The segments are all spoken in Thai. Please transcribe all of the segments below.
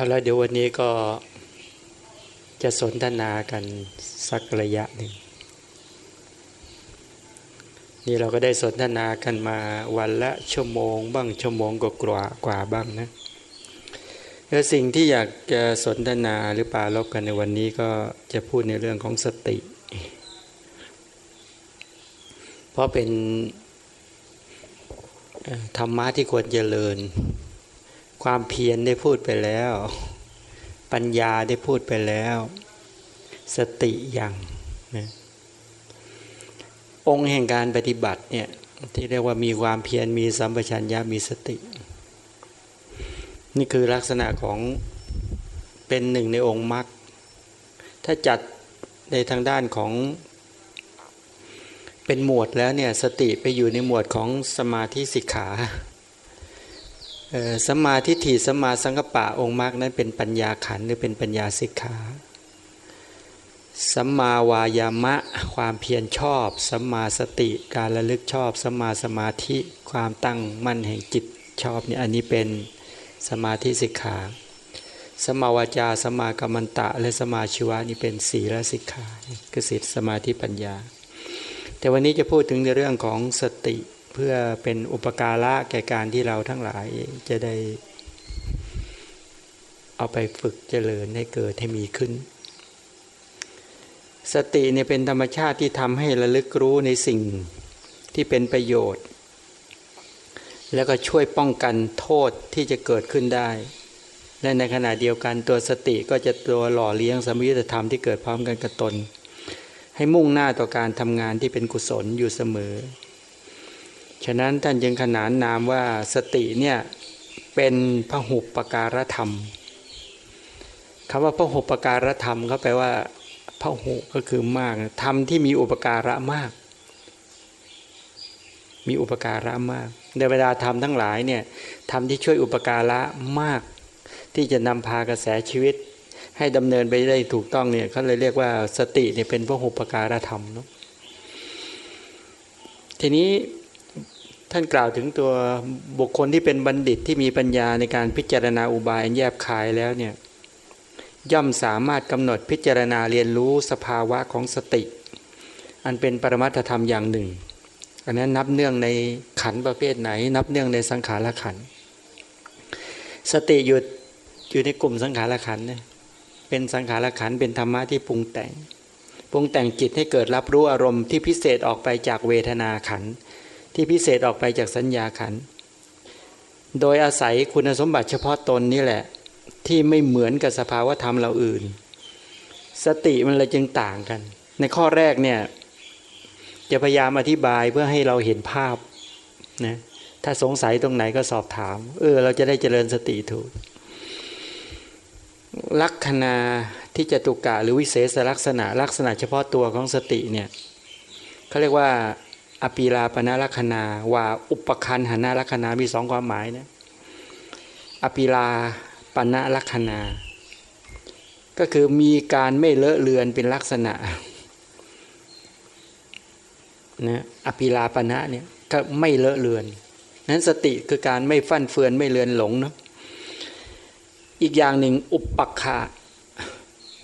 เอาละเดี๋ยววันนี้ก็จะสนทนากันสักระยะหนึ่ง นี่เราก็ได้สนทนากันมาวันละชั่วโมง บ้างชั่วโมงกว่ากว่าบ้างนะแล้วสิ่งที่อยากจะสนทนาหรือปาลบกันในวันนี้ก็จะพูดในเรื่องของสติ เพราะเป็นธรรมะที่ควรเจริญ ความเพียรได้พูดไปแล้ว ปัญญาได้พูดไปแล้ว สติอย่างนะองค์แห่งการปฏิบัติเนี่ยที่เรียกว่ามีความเพียรมีสัมปชัญญะมีสติ นี่คือลักษณะของเป็นหนึ่งในองค์มรรคถ้าจัดในทางด้านของเป็นหมวดแล้วเนี่ยสติไปอยู่ในหมวดของสมาธิสิกขา สัมมาธิถี่สมาสังกปะองค์มรรคนั้นเป็นปัญญาขันหรือเป็นปัญญาสิกขาสัมมาวายามะความเพียรชอบสัมมาสติการระลึกชอบสัมมาสมาธิความตั้งมั่นแห่งจิตชอบนี่อันนี้เป็นสมาธิสิกขาสมาวาจาสมากรรมตะ และสมาชีวะนี่เป็นศีลสิกขาคือศีลสมาธิปัญญา แต่วันนี้จะพูดถึงในเรื่องของสติ เพื่อเป็นอุปการะแก่การที่เราทั้งหลายจะได้ เอาไปฝึกเจริญให้เกิดให้มีขึ้น สติเนี่ยเป็นธรรมชาติที่ทำให้ระลึกรู้ในสิ่งที่เป็นประโยชน์ แล้วก็ช่วยป้องกันโทษที่จะเกิดขึ้นได้ และในขณะเดียวกันตัวสติก็จะตัวหล่อเลี้ยงสมยุทธธรรมที่เกิดพร้อมกันกับตน ให้มุ่งหน้าต่อการทำงานที่เป็นกุศลอยู่เสมอ ฉะนั้นท่านยังขนานนามว่าสติเนี่ยเป็นพหุปการธรรมคำว่าพหุปการธรรมเขาแปลว่าพหุก็คือมากทำที่มีอุปการะมาก มีอุปการะมาก ในเวลาทำทั้งหลายเนี่ยทำที่ช่วยอุปการะมาก ที่จะนำพากระแสชีวิต ให้ดำเนินไปได้ถูกต้องเนี่ยเขาเลยเรียกว่าสติเนี่ยเป็นพหุปการธรรมเนาะทีนี้ ท่านกล่าวถึงตัวบุคคลที่เป็นบัณฑิตที่มีปัญญาในการพิจารณาอุบายแยบคายแล้วเนี่ยย่อมสามารถกำหนดพิจารณาเรียนรู้สภาวะของสติ อันเป็นปรมัตธรรมอย่างหนึ่ง อันนั้นนับเนื่องในขันประเภทไหน นับเนื่องในสังขารขัน สติหยุดอยู่ในกลุ่มสังขารขันเนี่ยเป็นสังขารขันเป็นธรรมะที่ปรุงแต่งปรุงแต่งจิตให้เกิดรับรู้อารมณ์ที่พิเศษออกไปจากเวทนาขัน ที่พิเศษออกไปจากสัญญาขัน โดยอาศัยคุณสมบัติเฉพาะตนนี่แหละ ที่ไม่เหมือนกับสภาวะธรรมเราอื่น สติมันเลยจึงต่างกัน ในข้อแรกเนี่ยจะพยายามอธิบายเพื่อให้เราเห็นภาพนะถ้าสงสัยตรงไหนก็สอบถาม เออ เราจะได้เจริญสติถูก ลักษณะที่จะตุกะหรือวิเศษลักษณะลักษณะเฉพาะตัวของสติเนี่ยเขาเรียกว่า อปีลาปนาลักษณาว่าอุปคันหานาลักษณะมีสองความหมายนะอปีลาปณะลักษณาก็คือมีการไม่เลอะเลือนเป็นลักษณะนะอภิลาปณะเนี่ยก็ไม่เลอะเลือน นั้นสติคือการไม่ฟั่นเฟือนไม่เลือนหลงเนาะอีกอย่างหนึ่งอุปปักขะ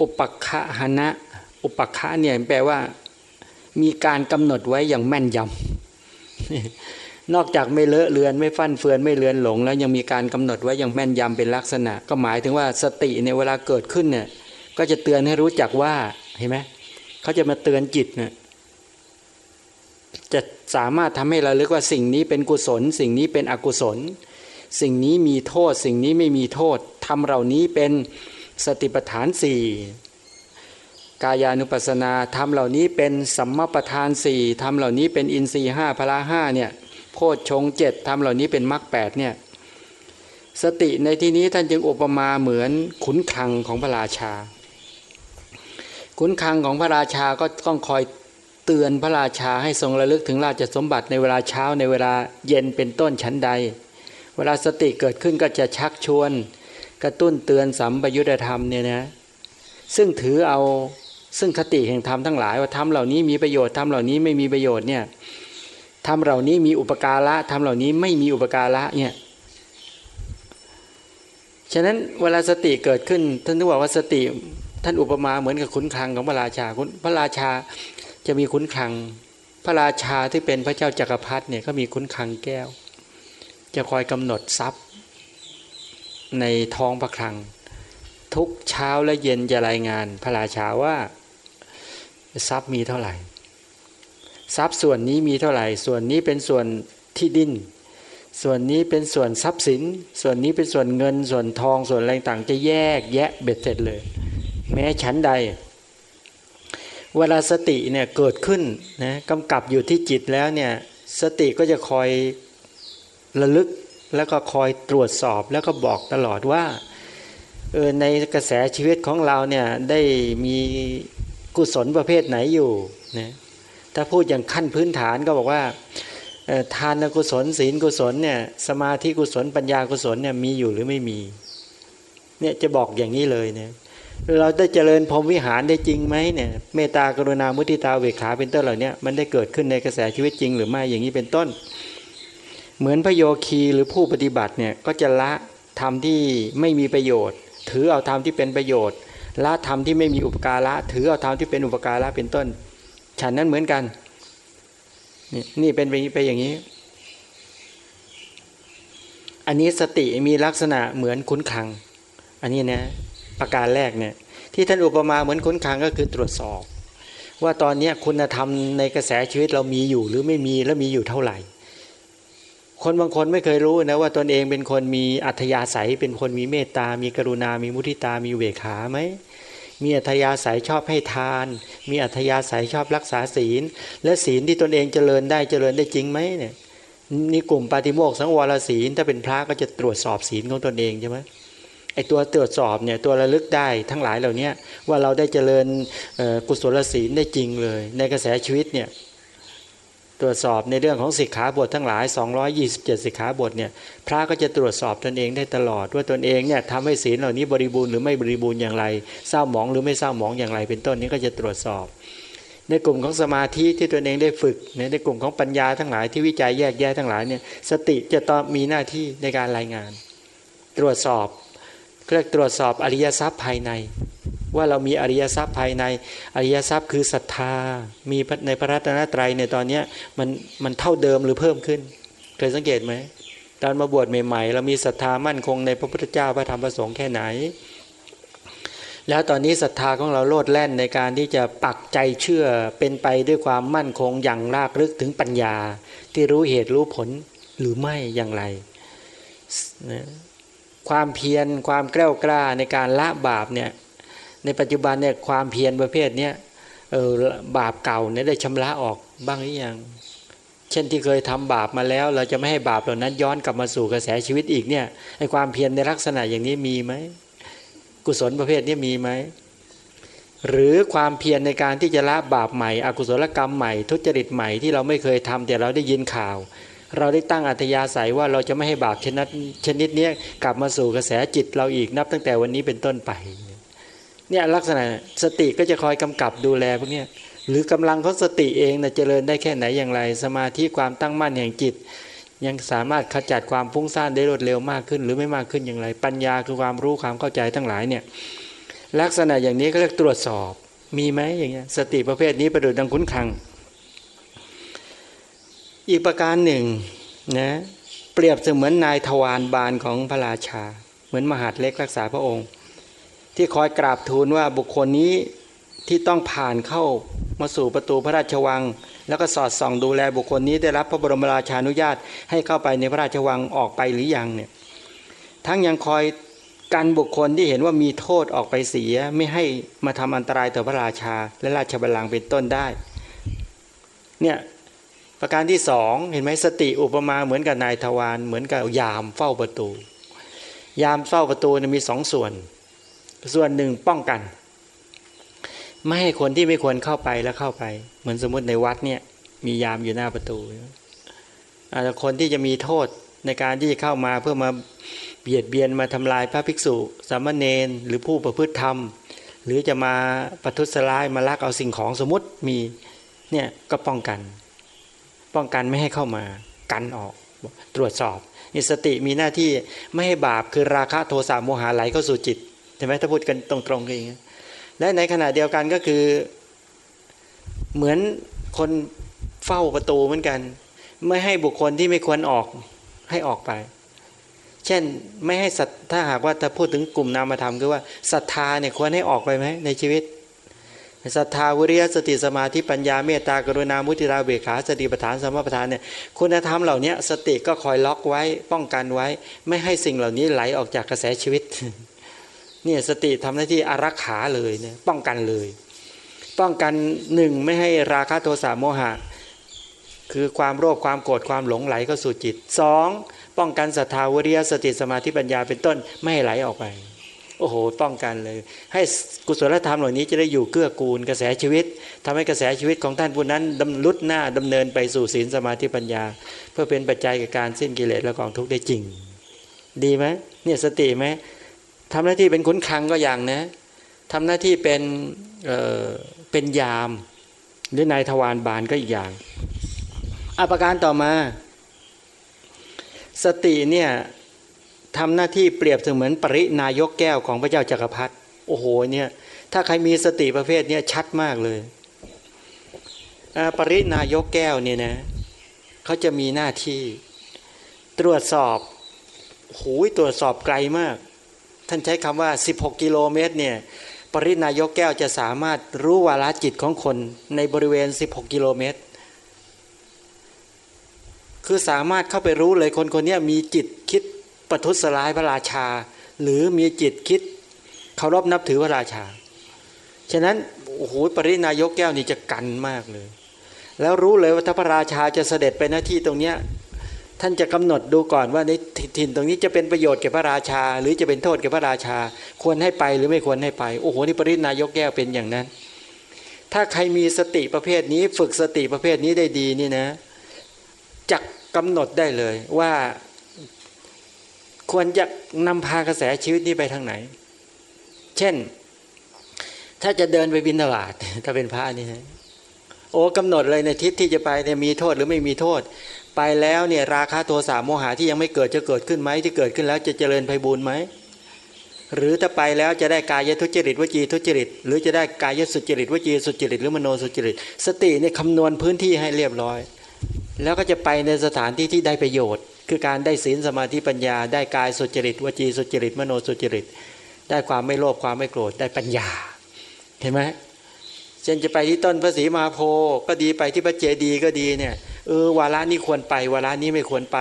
อุปปักขะหนะ อุปักขะเนี่ยแปลว่า มีการกำหนดไว้อย่างแม่นยำนอกจากไม่เลอะเลือนไม่ฟั่นเฟือนไม่เลือนหลง แล้วยังมีการกำหนดไว้อย่างแม่นยำเป็นลักษณะ ก็หมายถึงว่าสติในเวลาเกิดขึ้นเนี่ยก็จะเตือนให้รู้จักว่าเห็นไหมเขาจะมาเตือนจิตเนี่ยจะสามารถทำให้เราเรียกว่าสิ่งนี้เป็นกุศล สิ่งนี้เป็นอกุศล สิ่งนี้มีโทษ สิ่งนี้ไม่มีโทษทำเหล่านี้เป็นสติปัฏฐานสี่ กายานุปัสนาทำเหล่านี้เป็นสัมมาประธานสี่ทำเหล่านี้เป็นอินทรีห้าพละห้าเนี่ยโพชฌงเจ็ดทำเหล่านี้เป็นมรรคแปดเนี่ยสติในที่นี้ท่านจึงอุปมาเหมือนขุนคลังของพระราชา ขุนคลังของพระราชาก็ต้องคอยเตือนพระราชาให้ทรงระลึกถึงราชสมบัติในเวลาเช้าในเวลาเย็นเป็นต้นชั้นใด เวลาสติเกิดขึ้นก็จะชักชวน กระตุ้นเตือนสัมปยุตธรรมเนี่ยนะซึ่งถือเอา ซึ่งคติแห่งธรรมทั้งหลายว่าธรรมเหล่านี้มีประโยชน์ธรรมเหล่านี้ไม่มีประโยชน์เนี่ยทำเหล่านี้มีอุปการะทำเหล่านี้ไม่มีอุปการะเนี่ยฉะนั้นเวลาสติเกิดขึ้นท่านนึกว่าสติท่านอุปมาเหมือนกับขุนคลังของพระราชาพระราชาจะมีขุนคลัง พระราชาที่เป็นพระเจ้าจักรพรรดิเนี่ยก็มีขุนคลังแก้ว จะคอยกำหนดทรัพย์ ในท้องพระคลัง ทุกเช้าและเย็นจะรายงานพระราชาว่า ทรัพย์มีเท่าไหร่ ทรัพย์ส่วนนี้มีเท่าไหร่ ส่วนนี้เป็นส่วนที่ดิน ส่วนนี้เป็นส่วนทรัพย์สิน ส่วนนี้เป็นส่วนเงิน ส่วนทอง ส่วนอะไรต่างจะแยกแยะเบ็ดเสร็จเลย แม้ชั้นใด เวลาสติเนี่ยเกิดขึ้นนะกำกับอยู่ที่จิตแล้วเนี่ยสติก็จะคอยระลึกแล้วก็คอยตรวจสอบแล้วก็บอกตลอดว่าเออในกระแสชีวิตของเราเนี่ยได้มี กุศลประเภทไหนอยู่นะถ้าพูดอย่างขั้นพื้นฐานก็บอกว่าทานกุศลศีลกุศลเนี่ยสมาธิกุศลปัญญากุศลเนี่ยมีอยู่หรือไม่มีเนี่ยจะบอกอย่างนี้เลยเนี่ยเราได้เจริญพรหมวิหารได้จริงไหมเนี่ยเมตตากรุณามุทิตาเวขาเป็นต้นเหล่านี้มันได้เกิดขึ้นในกระแสชีวิตจริงหรือไม่อย่างนี้เป็นต้น เหมือนพระโยคีหรือผู้ปฏิบัติเนี่ยก็จะละทำที่ไม่มีประโยชน์ ถือเอาธรรมที่เป็นประโยชน์ ละธรรมที่ไม่มีอุปการะถือเอาธรรมที่เป็นอุปการะเป็นต้น ฉันนั้นเหมือนกัน นี่นี่เป็นไปอย่างนี้ อันนี้สติมีลักษณะเหมือนคุ้นคัง อันนี้นะประการแรกเนี่ย ที่ท่านอุปมาเหมือนคุ้นคังก็คือตรวจสอบ ว่าตอนนี้คุณธรรมในกระแสชีวิตเรามีอยู่หรือไม่มีและมีอยู่เท่าไหร่ คนบางคนไม่เคยรู้นะว่าตนเองเป็นคนมีอัธยาศัย เป็นคนมีเมตตา มีกรุณา มีมุทิตา มีเวขาไหม มีอัธยาศัยชอบให้ทาน มีอัธยาศัยชอบรักษาศีล และศีลที่ตนเองเจริญได้เจริญได้จริงไหมเนี่ยนี่กลุ่มปาฏิโมกสังวรศีลถ้าเป็นพระก็จะตรวจสอบศีลของตนเองใช่ไหมไอตัวตรวจสอบเนี่ยตัวระลึกได้ทั้งหลายเหล่านี้ว่าเราได้เจริญกุศลศีลได้จริงเลย ในกระแสชีวิตเนี่ย ตรวจสอบในเรื่องของสิกขาบททั้งหลาย 227 สิกขาบทเนี่ยพระก็จะตรวจสอบตนเองได้ตลอด ว่าตนเองเนี่ยทำให้ศีลเหล่านี้บริบูรณ์หรือไม่บริบูรณ์อย่างไรเศร้าหมองหรือไม่เศร้าหมองอย่างไร เป็นต้นนี้ก็จะตรวจสอบ ในกลุ่มของสมาธิที่ตนเองได้ฝึกในกลุ่มของปัญญาทั้งหลายที่วิจัยแยกแยะทั้งหลายเนี่ยสติจะต้องมีหน้าที่ในการรายงาน ตรวจสอบเรียกตรวจสอบอริยทรัพย์ภายในว่าเรามีอริยทรัพย์ภายในอริยทรัพย์คือศรัทธา มีในพระรัตนตรัยในตอนนี้มันมันเท่าเดิมหรือเพิ่มขึ้น เคยสังเกตไหมตอนมาบวชใหม่ๆ เรามีศรัทธามั่นคงในพระพุทธเจ้าพระธรรมพระสงฆ์แค่ไหน แล้วตอนนี้ศรัทธาของเราโลดแล่นในการที่จะปักใจเชื่อเป็นไปด้วยความมั่นคงอย่างรากลึกถึงปัญญา ที่รู้เหตุรู้ผลหรือไม่อย่างไรนะความเพียรความกล้ากล้าในการละบาปเนี่ย ในปัจจุบันเนี่ยความเพียรประเภทเนี้ยเออบาปเก่าเนี่ยได้ชำระออกบ้างหรือยังเช่นที่เคยทำบาปมาแล้ว เราจะไม่ให้บาปเหล่านั้นย้อนกลับมาสู่กระแสชีวิตอีกเนี่ยไอ้ความเพียรในลักษณะอย่างนี้มีไหมกุศลประเภทนี้มีไหมหรือความเพียรในการที่จะละบาปใหม่อกุศลกรรมใหม่ ทุจริตใหม่ที่เราไม่เคยทำแต่เราได้ยินข่าว เราได้ตั้งอัธยาศัยว่าเราจะไม่ให้บาปชนิดชนิดนี้กลับมาสู่กระแสจิตเราอีกนับตั้งแต่วันนี้เป็นต้นไป เนี่ยลักษณะสติก็จะคอยกำกับดูแลพวกนี้หรือกำลังของสติเองนะเจริญได้แค่ไหนอย่างไร สมาธิความตั้งมั่นแห่งจิต ยังสามารถขจัดความฟุ้งซ่านได้รวดเร็วมากขึ้น หรือไม่มากขึ้นอย่างไร ปัญญาคือความรู้ความเข้าใจทั้งหลายเนี่ยลักษณะอย่างนี้ก็เรียกตรวจสอบมีไหมอย่างเงี้ยสติประเภทนี้ประดุจดังคุ้นคัง อีกประการหนึ่งนะเปรียบเสมือนนายทวารบาลของพระราชา เหมือนมหาดเล็กรักษาพระองค์ ที่คอยกราบทูลว่าบุคคลนี้ที่ต้องผ่านเข้ามาสู่ประตูพระราชวัง แล้วก็สอดส่องดูแลบุคคลนี้ได้รับพระบรมราชานุญาตให้เข้าไปในพระราชวังออกไปหรือยังเนี่ยทั้งยังคอยกันบุคคลที่เห็นว่ามีโทษออกไปเสียไม่ให้มาทำอันตรายต่อพระราชา และราชบัลลังก์เป็นต้นได้เนี่ยประการที่สองเห็นไหมสติอุปมาเหมือนกับนายทวารเหมือนกับยามเฝ้าประตู ยามเฝ้าประตูมีสองส่วน ส่วนหนึ่งป้องกัน ไม่ให้คนที่ไม่ควรเข้าไปแล้วเข้าไป เหมือนสมมติในวัดเนี่ย มียามอยู่หน้าประตูอาจจะคนที่จะมีโทษในการที่จะเข้ามาเพื่อมาเบียดเบียนมาทำลายพระภิกษุ สามเณรหรือผู้ประพฤติธรรม หรือจะมาประทุษร้ายมาลักเอาสิ่งของสมมติมีเนี่ยก็ป้องกัน ป้องกันไม่ให้เข้ามากันออกตรวจสอบสติมีหน้าที่ไม่ให้บาปคือราคะโทสะโมหะไหลเข้าสู่จิต ใช่ไหมถ้าพูดกันตรงๆอย่างนี้และในขณะเดียวกันก็คือ เหมือนคนเฝ้าประตูเหมือนกัน ไม่ให้บุคคลที่ไม่ควรออกให้ออกไป เช่นไม่ให้สัตถ้าหากว่าถ้าพูดถึงกลุ่มนามธรรมคือว่าศรัทธาเนี่ยควรให้ออกไปไหมในชีวิตศรัทธาวิริยสติสมาธิปัญญาเมตตากรุณามุทิราเบขาสติปัฏฐานสมปัฏฐานเนี่ยคุณธรรมเหล่านี้สติก็คอยล็อกไว้ป้องกันไว้ ไม่ให้สิ่งเหล่านี้ไหลออกจากกระแสชีวิต เนี่ยสติทำหน้าที่อารักขาเลยเนี่ยป้องกันเลย ป้องกันหนึ่งไม่ให้ราคะโทสะโมหะ คือความโลภความโกรธความหลงไหลเข้าสู่จิตสองป้องกันศรัทธาวิริยสติสมาธิปัญญาเป็นต้นไม่ให้ไหลออกไป โอ้โห ป้องกันเลย ให้กุศลธรรมเหล่านี้จะได้อยู่เกื้อกูลกระแสชีวิตทำให้กระแสชีวิตของท่านผู้นั้นดำลุดหน้าดำเนินไปสู่ศีลสมาธิปัญญา เพื่อเป็นปัจจัยกับการสิ้นกิเลสและกองทุกข์ได้จริง ดีไหมเนี่ยสติไหม ทำหน้าที่เป็นคุ้นคังก็อย่างนะทำหน้าที่เป็นเอ่อเป็นยาม หรือนายทวารบานก็อีกอย่างอภิการต่อมา สติเนี่ยทำหน้าที่เปรียบเสมือนปรินายกแก้วของพระเจ้าจักรพรรดิโอ้โหเนี่ยถ้าใครมีสติประเภทเนี้ชัดมากเลยปรินายกแก้วเนี่ยนะเขาจะมีหน้าที่ตรวจสอบโอ้ยตรวจสอบไกลมาก ท่านใช้คำว่า 16 กิโลเมตรเนี่ยปรินายกแก้วจะสามารถรู้วาลจิตของคนในบริเวณ 16 กิโลเมตร คือสามารถเข้าไปรู้เลยคนคนนี้มีจิตคิดประทุษร้ายพระราชา หรือมีจิตคิดเคารพนับถือพระราชา ฉะนั้นโอ้โหปรินายกแก้วนี่จะกันมากเลย แล้วรู้เลยว่าถ้าพระราชาจะเสด็จไปหน้าที่ตรงเนี้ย ท่านจะกำหนดดูก่อนว่าในถิ่นตรงนี้จะเป็นประโยชน์แก่พระราชา หรือจะเป็นโทษแก่พระราชา ควรให้ไปหรือไม่ควรให้ไป โอ้โหนี่ปรินายกแก้วเป็นอย่างนั้น ถ้าใครมีสติประเภทนี้ ฝึกสติประเภทนี้ได้ดีนี่นะจะกกำหนดได้เลยว่า ควรจะนำพากระแสชีวิตนี้ไปทางไหน เช่น ถ้าจะเดินไปบินตลาดถ้าเป็นพระนี่ฮะโอ้กำหนดเลยในทิศที่จะไปเนี่ยมีโทษหรือไม่มีโทษ ไปแล้วเนี่ยราคาโทสะโมหะที่ยังไม่เกิดจะเกิดขึ้นไหมที่เกิดขึ้นแล้วจะเจริญไพบูรณ์ไหมหรือถ้าไปแล้วจะได้กายทุจริตวจีทุจริต หรือจะได้กายสุจริตวจีสุจริต หรือมโนสุจริต สติเนี่ยคำนวณพื้นที่ให้เรียบร้อย แล้วก็จะไปในสถานที่ที่ได้ประโยชน์ คือการได้ศีลสมาธิปัญญา ได้กายสุจริตวจีสุจริต มโนสุจริต ได้ความไม่โลภความไม่โกรธได้ปัญญา เห็นไหมเช่นจะไปที่ต้นพระศรีมาโพก็ดีไปที่พระเจดีย์ก็ดีเนี่ย เออวาระนี้ควรไป วาระนี้ไม่ควรไป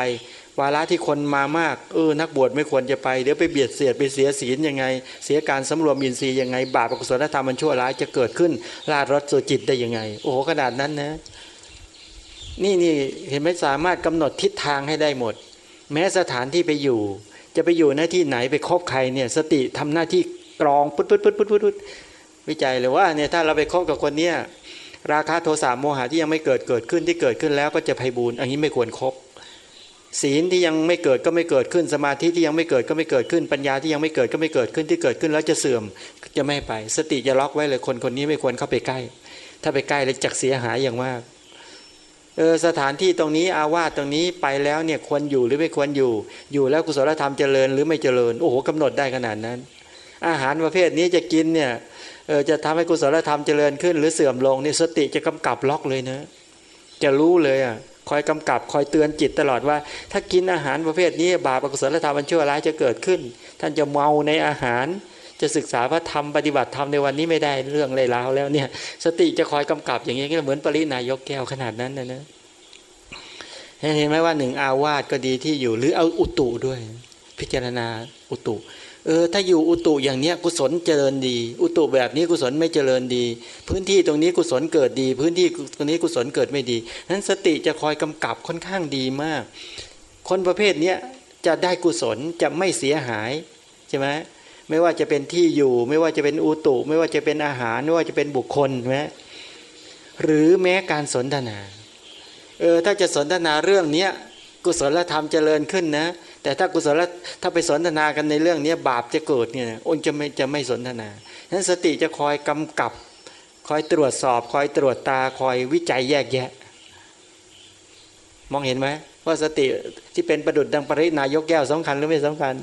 วาระที่คนมามากเออนักบวชไม่ควรจะไปเดี๋ยวไปเบียดเสียดไปเสียศีลยังไง เสียการสำรวมอินทรีย์ยังไง บาปอกุศลธรรมมันชั่วร้ายจะเกิดขึ้นลาดรถสุจิตได้ยังไง โอ้โหขนาดนั้นนะนี่นี่เห็นไหมสามารถกำหนดทิศทางให้ได้หมด แม้สถานที่ไปอยู่ จะไปอยู่หน้าที่ไหนไปคบใครเนี่ยสติทำหน้าที่กรองปุ๊ดปุ๊ดปุ๊ดปุ๊ดปุ๊ดวิจัยเลยว่าเนี่ยถ้าเราไปคบกับคนเนี้ย ราคาโทสะโมหะที่ยังไม่เกิดเกิดขึ้นที่เกิดขึ้นแล้วก็จะไพบูรณ์อันนี้ไม่ควรครบศีลที่ยังไม่เกิดก็ไม่เกิดขึ้นสมาธิที่ยังไม่เกิดก็ไม่เกิดขึ้นปัญญาที่ยังไม่เกิดก็ไม่เกิดขึ้นที่เกิดขึ้นแล้วจะเสื่อมจะไม่ไป สติจะล็อกไว้เลยคนคนนี้ไม่ควรเข้าไปใกล้ ถ้าไปใกล้แล้วจักเสียหายอย่างมากเออสถานที่ตรงนี้อาวาสตรงนี้ไปแล้วเนี่ยควรอยู่หรือไม่ควรอยู่ อยู่แล้วกุศลธรรมเจริญหรือไม่เจริญ โอ้โหกำหนดได้ขนาดนั้น อาหารประเภทนี้จะกินเนี่ย เออจะทำให้กุศลธรรมเจริญขึ้น หรือเสื่อมลงนี่สติจะกำกับล็อกเลยนะจะรู้เลยอะคอยกำกับคอยเตือนจิตตลอดว่า ถ้ากินอาหารประเภทนี้บาปอกุศลธรรมมันชั่วร้ายจะเกิดขึ้น ท่านจะเมาในอาหาร จะศึกษาพระธรรมปฏิบัติธรรมในวันนี้ไม่ได้เรื่องเลยแล้วแล้วเนี่ยสติจะคอยกำกับอย่างนี้ก็เหมือนปรินายกแก้วขนาดนั้นนะนะเห็นไหมว่าหนึ่งอาวาสก็ดีที่อยู่หรือเอาอุตุด้วย พิจารณาอุตุ เออถ้าอยู่อุตุอย่างเนี้ยกุศลเจริญดี อุตุแบบนี้กุศลไม่เจริญดี พื้นที่ตรงนี้กุศลเกิดดี พื้นที่ตรงนี้กุศลเกิดไม่ดีนั้นสติจะคอยกำกับค่อนข้างดีมาก คนประเภทเนี้ยจะได้กุศลจะไม่เสียหายใช่ไหมไม่ว่าจะเป็นที่อยู่ ไม่ว่าจะเป็นอุตุ ไม่ว่าจะเป็นอาหารไม่ว่าจะเป็นบุคคลใช่ไหมหรือแม้การสนทนาเออถ้าจะสนทนาเรื่องเนี้ยกุศลธรรมเจริญขึ้นนะ แต่ถ้ากุศลถ้าไปสนทนากันในเรื่องนี้บาปจะเกิดเนี่ยอนจะไม่จะไม่สนทนาฉะนั้นสติจะคอยกำกับ คอยตรวจสอบ คอยตรวจตาคอยวิจัยแยกแยะ มองเห็นไหมว่าสติที่เป็นประดุดดังปรินายกแก้วสำคัญหรือไม่สำคัญ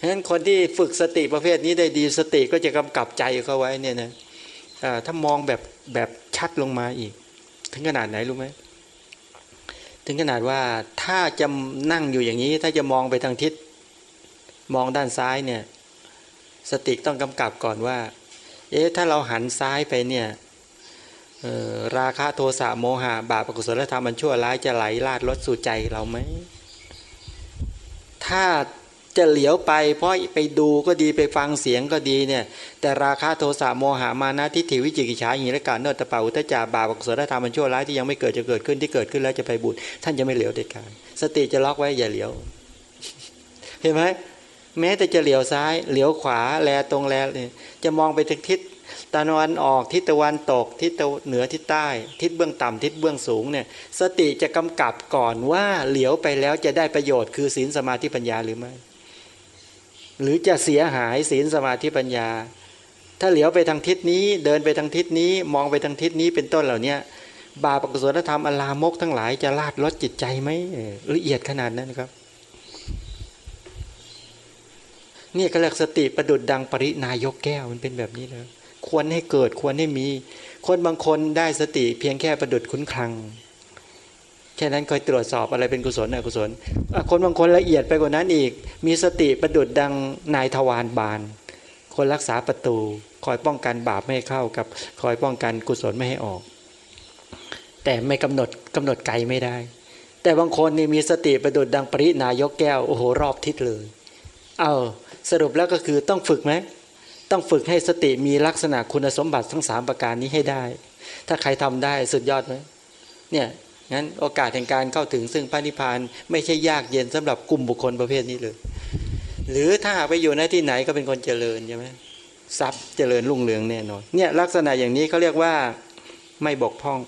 ฉะนั้นคนที่ฝึกสติประเภทนี้ได้ดีสติก็จะกำกับใจเขาไว้เนี่ยนะถ้ามองแบบแบบชัดลงมาอีก ถึงขนาดไหนรู้ไหม ถึงขนาดว่าถ้าจะนั่งอยู่อย่างนี้ ถ้าจะมองไปทางทิศมองด้านซ้ายเนี่ย สติต้องกำกับก่อนว่า เอ๊ะถ้าเราหันซ้ายไปเนี่ยราคะโทสะโมหะ บาปกุศลธรรมมันชั่วร้ายจะไหลลาดลดสู่ใจเราไหม ถ้า จะเหลียวไป เพราะไปดูก็ดีไปฟังเสียงก็ดีเนี่ย แต่ราคะโทสะโมหะมานะทิฏฐิวิจิกิจฉาอย่างนี้และการเนตตะปาอุตจาบาปกุศลธรรมมันชั่วร้ายที่ยังไม่เกิดจะเกิดขึ้นที่เกิดขึ้นแล้วจะไปบุญท่านจะไม่เหลียวเด็ดขาดสติจะล็อกไว้อย่าเหลียว เห็นไหมแม้แต่จะเหลียวซ้ายเหลียวขวาแลตรงแลเนี่ยจะมองไปทางทิศตะวันออกทิศตะวันตกทิศเหนือทิศใต้ ทิศเบื้องต่ำทิศเบื้องสูงเนี่ยสติจะกำกับก่อนว่าเหลียวไปแล้วจะได้ประโยชน์คือศีลสมาธิปัญญาหรือไม่ หรือจะเสียหายศีลสมาธิปัญญา ถ้าเหลียวไปทางทิศนี้เดินไปทางทิศนี้มองไปทางทิศนี้เป็นต้นเหล่านี้บาปกุศลธรรมอลามกทั้งหลายจะลาดลดจิตใจไหมละเอียดขนาดนั้นครับนี่ก็เรียกสติประดุดดังปรินายกแก้วมันเป็นแบบนี้เลยควรให้เกิดควรให้มี คนบางคนได้สติเพียงแค่ประดุดคุ้นคลัง แค่นั้นคอยตรวจสอบอะไรเป็นกุศลอกุศล คนบางคนละเอียดไปกว่านั้นอีก มีสติประดุดดังนายทวารบาน คนรักษาประตู คอยป้องกันบาปไม่ให้เข้ากับ คอยป้องกันกุศลไม่ให้ออก แต่ไม่กำหนดกำหนดไกลไม่ได้ แต่บางคนนี่มีสติประดุดดังปรินายกแก้วโอ้โหรอบทิศเลย เอาสรุปแล้วก็คือต้องฝึกไหมต้องฝึกให้สติมีลักษณะคุณสมบัติทั้งสามประการนี้ให้ได้ ถ้าใครทำได้สุดยอดไหมเนี่ย งั้นโอกาสแห่งการเข้าถึงซึ่งพระนิพพานไม่ใช่ยากเย็นสำหรับกลุ่มบุคคลประเภทนี้เลย หรือถ้าไปอยู่ในที่ไหนก็เป็นคนเจริญใช่ไหมทรัพย์เจริญรุ่งเรืองแน่นอนเนี่ยลักษณะอย่างนี้เขาเรียกว่าไม่บกพร่อง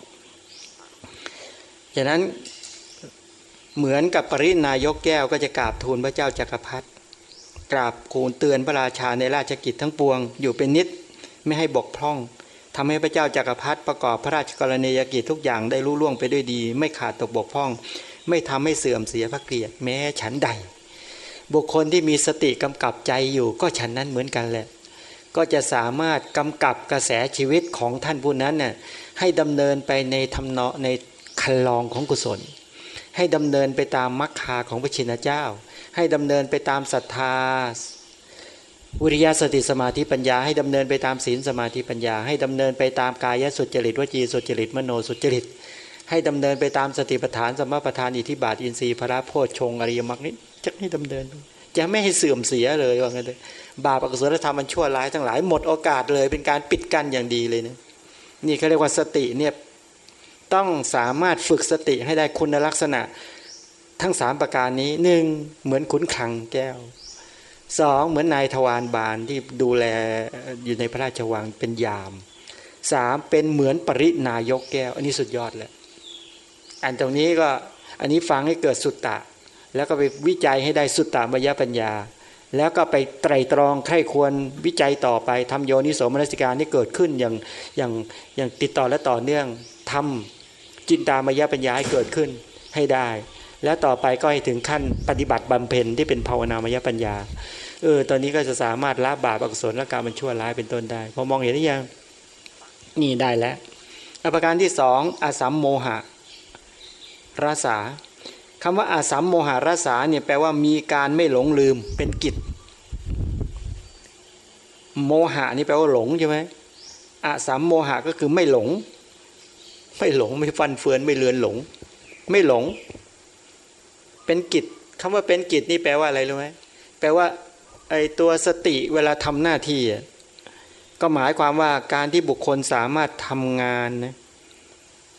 ฉะนั้นเหมือนกับปรินายกแก้วก็จะกราบทูลพระเจ้าจักรพรรดิกราบคูณเตือนพระราชาในราชกิจทั้งปวง อยู่เป็นนิดไม่ให้บกพร่อง ทำให้พระเจ้าจากักรพรรดิประกอบพระราชกรณียกิจทุกอย่างได้รู้ล่วงไปด้วยดี ไม่ขาดตกบกพร่อง ไม่ทำให้เสื่อมเสียพระเกียรติแม้ฉันใด บุคคลที่มีสติกำกับใจอยู่ก็ฉันนั้นเหมือนกันแหละ ก็จะสามารถกำกับกระแสชีวิตของท่านผู้นั้นน่ยให้ดำเนินไปในทำเนาะในคันลองของกุศล ให้ดำเนินไปตามมรรคาของพระชินเจ้า ให้ดำเนินไปตามศรัทธา วิริยะสติสมาธิปัญญาให้ดำเนินไปตามศีลสมาธิปัญญา ให้ดำเนินไปตามกายสุจริตวจีสุจริตมโนสุจริต ให้ดำเนินไปตามสติปัฏฐานสมปัฏฐานอิทธิบาทอินทรีย์พระโพชงอริยมรรคนี้จะให้ดำเนิน จะไม่ให้เสื่อมเสียเลยว่างั้นเลยบาปอกุศลธรรมมันชั่วร้ายทั้งหลายหมดโอกาสเลย เป็นการปิดกั้นอย่างดีเลยนะนี่เขาเรียกว่าสติเนี่ยต้องสามารถฝึกสติให้ได้คุณลักษณะทั้งสามประการนี้หนึ่งเหมือนขุนคลังแก้ว สองเหมือนนายทวารบาลที่ดูแลอยู่ในพระราชวังเป็นยามสามเป็นเหมือนปรินายกแก้ว อันนี้สุดยอดเลยอันตรงนี้ก็อันนี้ฟังให้เกิดสุตตะ แล้วก็ไปวิจัยให้ได้สุตตะมยปัญญา แล้วก็ไปไตรตรองใครควรวิจัยต่อไปทำโยนิโสมนสิการที่เกิดขึ้นอย่างอย่างอย่างติดต่อและต่อเนื่องทำจินตามยปัญญาให้เกิดขึ้นให้ได้ แล้วต่อไปก็ให้ถึงขั้นปฏิบัติบำเพ็ญที่เป็นภาวนามยปัญญา เออตอนนี้ก็จะสามารถละบาปอกุศลและการมันชั่วร้ายเป็นต้นได้ พอมองเห็นหรือยังนี่ได้แล้วประการที่สองอาสัมโมหะรสาคำว่าอาสัมโมหะรสาเนี่ยแปลว่ามีการไม่หลงลืมเป็นกิจ โมหะนี่แปลว่าหลงใช่ไหมอาสัมโมหะก็คือไม่หลง ไม่หลงไม่ฟันเฟือนไม่เลือนหลง ไม่หลง เป็นกิจคำว่าเป็นกิจนี่แปลว่าอะไรรู้ไหมแปลว่า ไอตัวสติเวลาทำหน้าที่ก็หมายความว่าการที่บุคคลสามารถทำงานนะ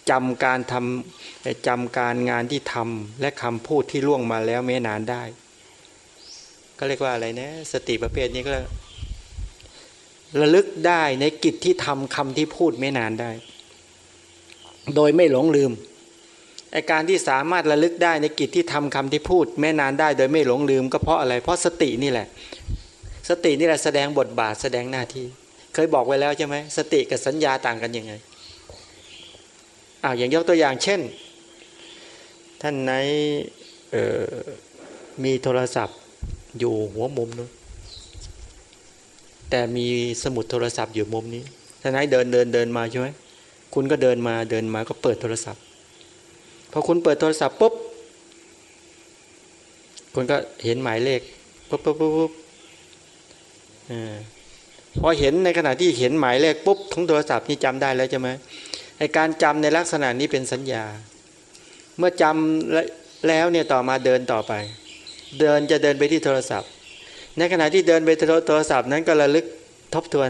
จำการทำจำการงานที่ทำและคำพูดที่ล่วงมาแล้วไม่นานได้ ก็เรียกว่าอะไรนะสติประเภทนี้ก็ระลึกได้ในกิจที่ทำคำที่พูดไม่นานได้ โดยไม่หลงลืมไอการที่สามารถระลึกได้ในกิจที่ทำคำที่พูดแม่นานได้ โดยไม่หลงลืม ก็เพราะอะไร เพราะสตินี่แหละ สตินี่แหละแสดงบทบาทแสดงหน้าที่ เคยบอกไว้แล้วใช่ไหมสติกับสัญญาต่างกันยังไงอ้าวอย่างยกตัวอย่างเช่น ท่านไหนมีโทรศัพท์อยู่หัวมุมนู้นแต่มีสมุดโทรศัพท์อยู่มุมนี้ท่านไหนเดินเดินเดินมาใช่ไหมคุณก็เดินมาเดินมาก็เปิดโทรศัพท์พอคุณเปิดโทรศัพท์ปุ๊บคุณก็เห็นหมายเลขปุ๊บปุ๊บปุ๊บปุ๊บ พอเห็นในขณะที่เห็นหมายเลขปุ๊บของโทรศัพท์นี่จำได้แล้วใช่ไหมในการจำในลักษณะนี้เป็นสัญญา เมื่อจำแล้วเนี่ยต่อมาเดินต่อไป เดินจะเดินไปที่โทรศัพท์ ในขณะที่เดินไปโทรศัพท์นั้นก็ระลึกทบทวน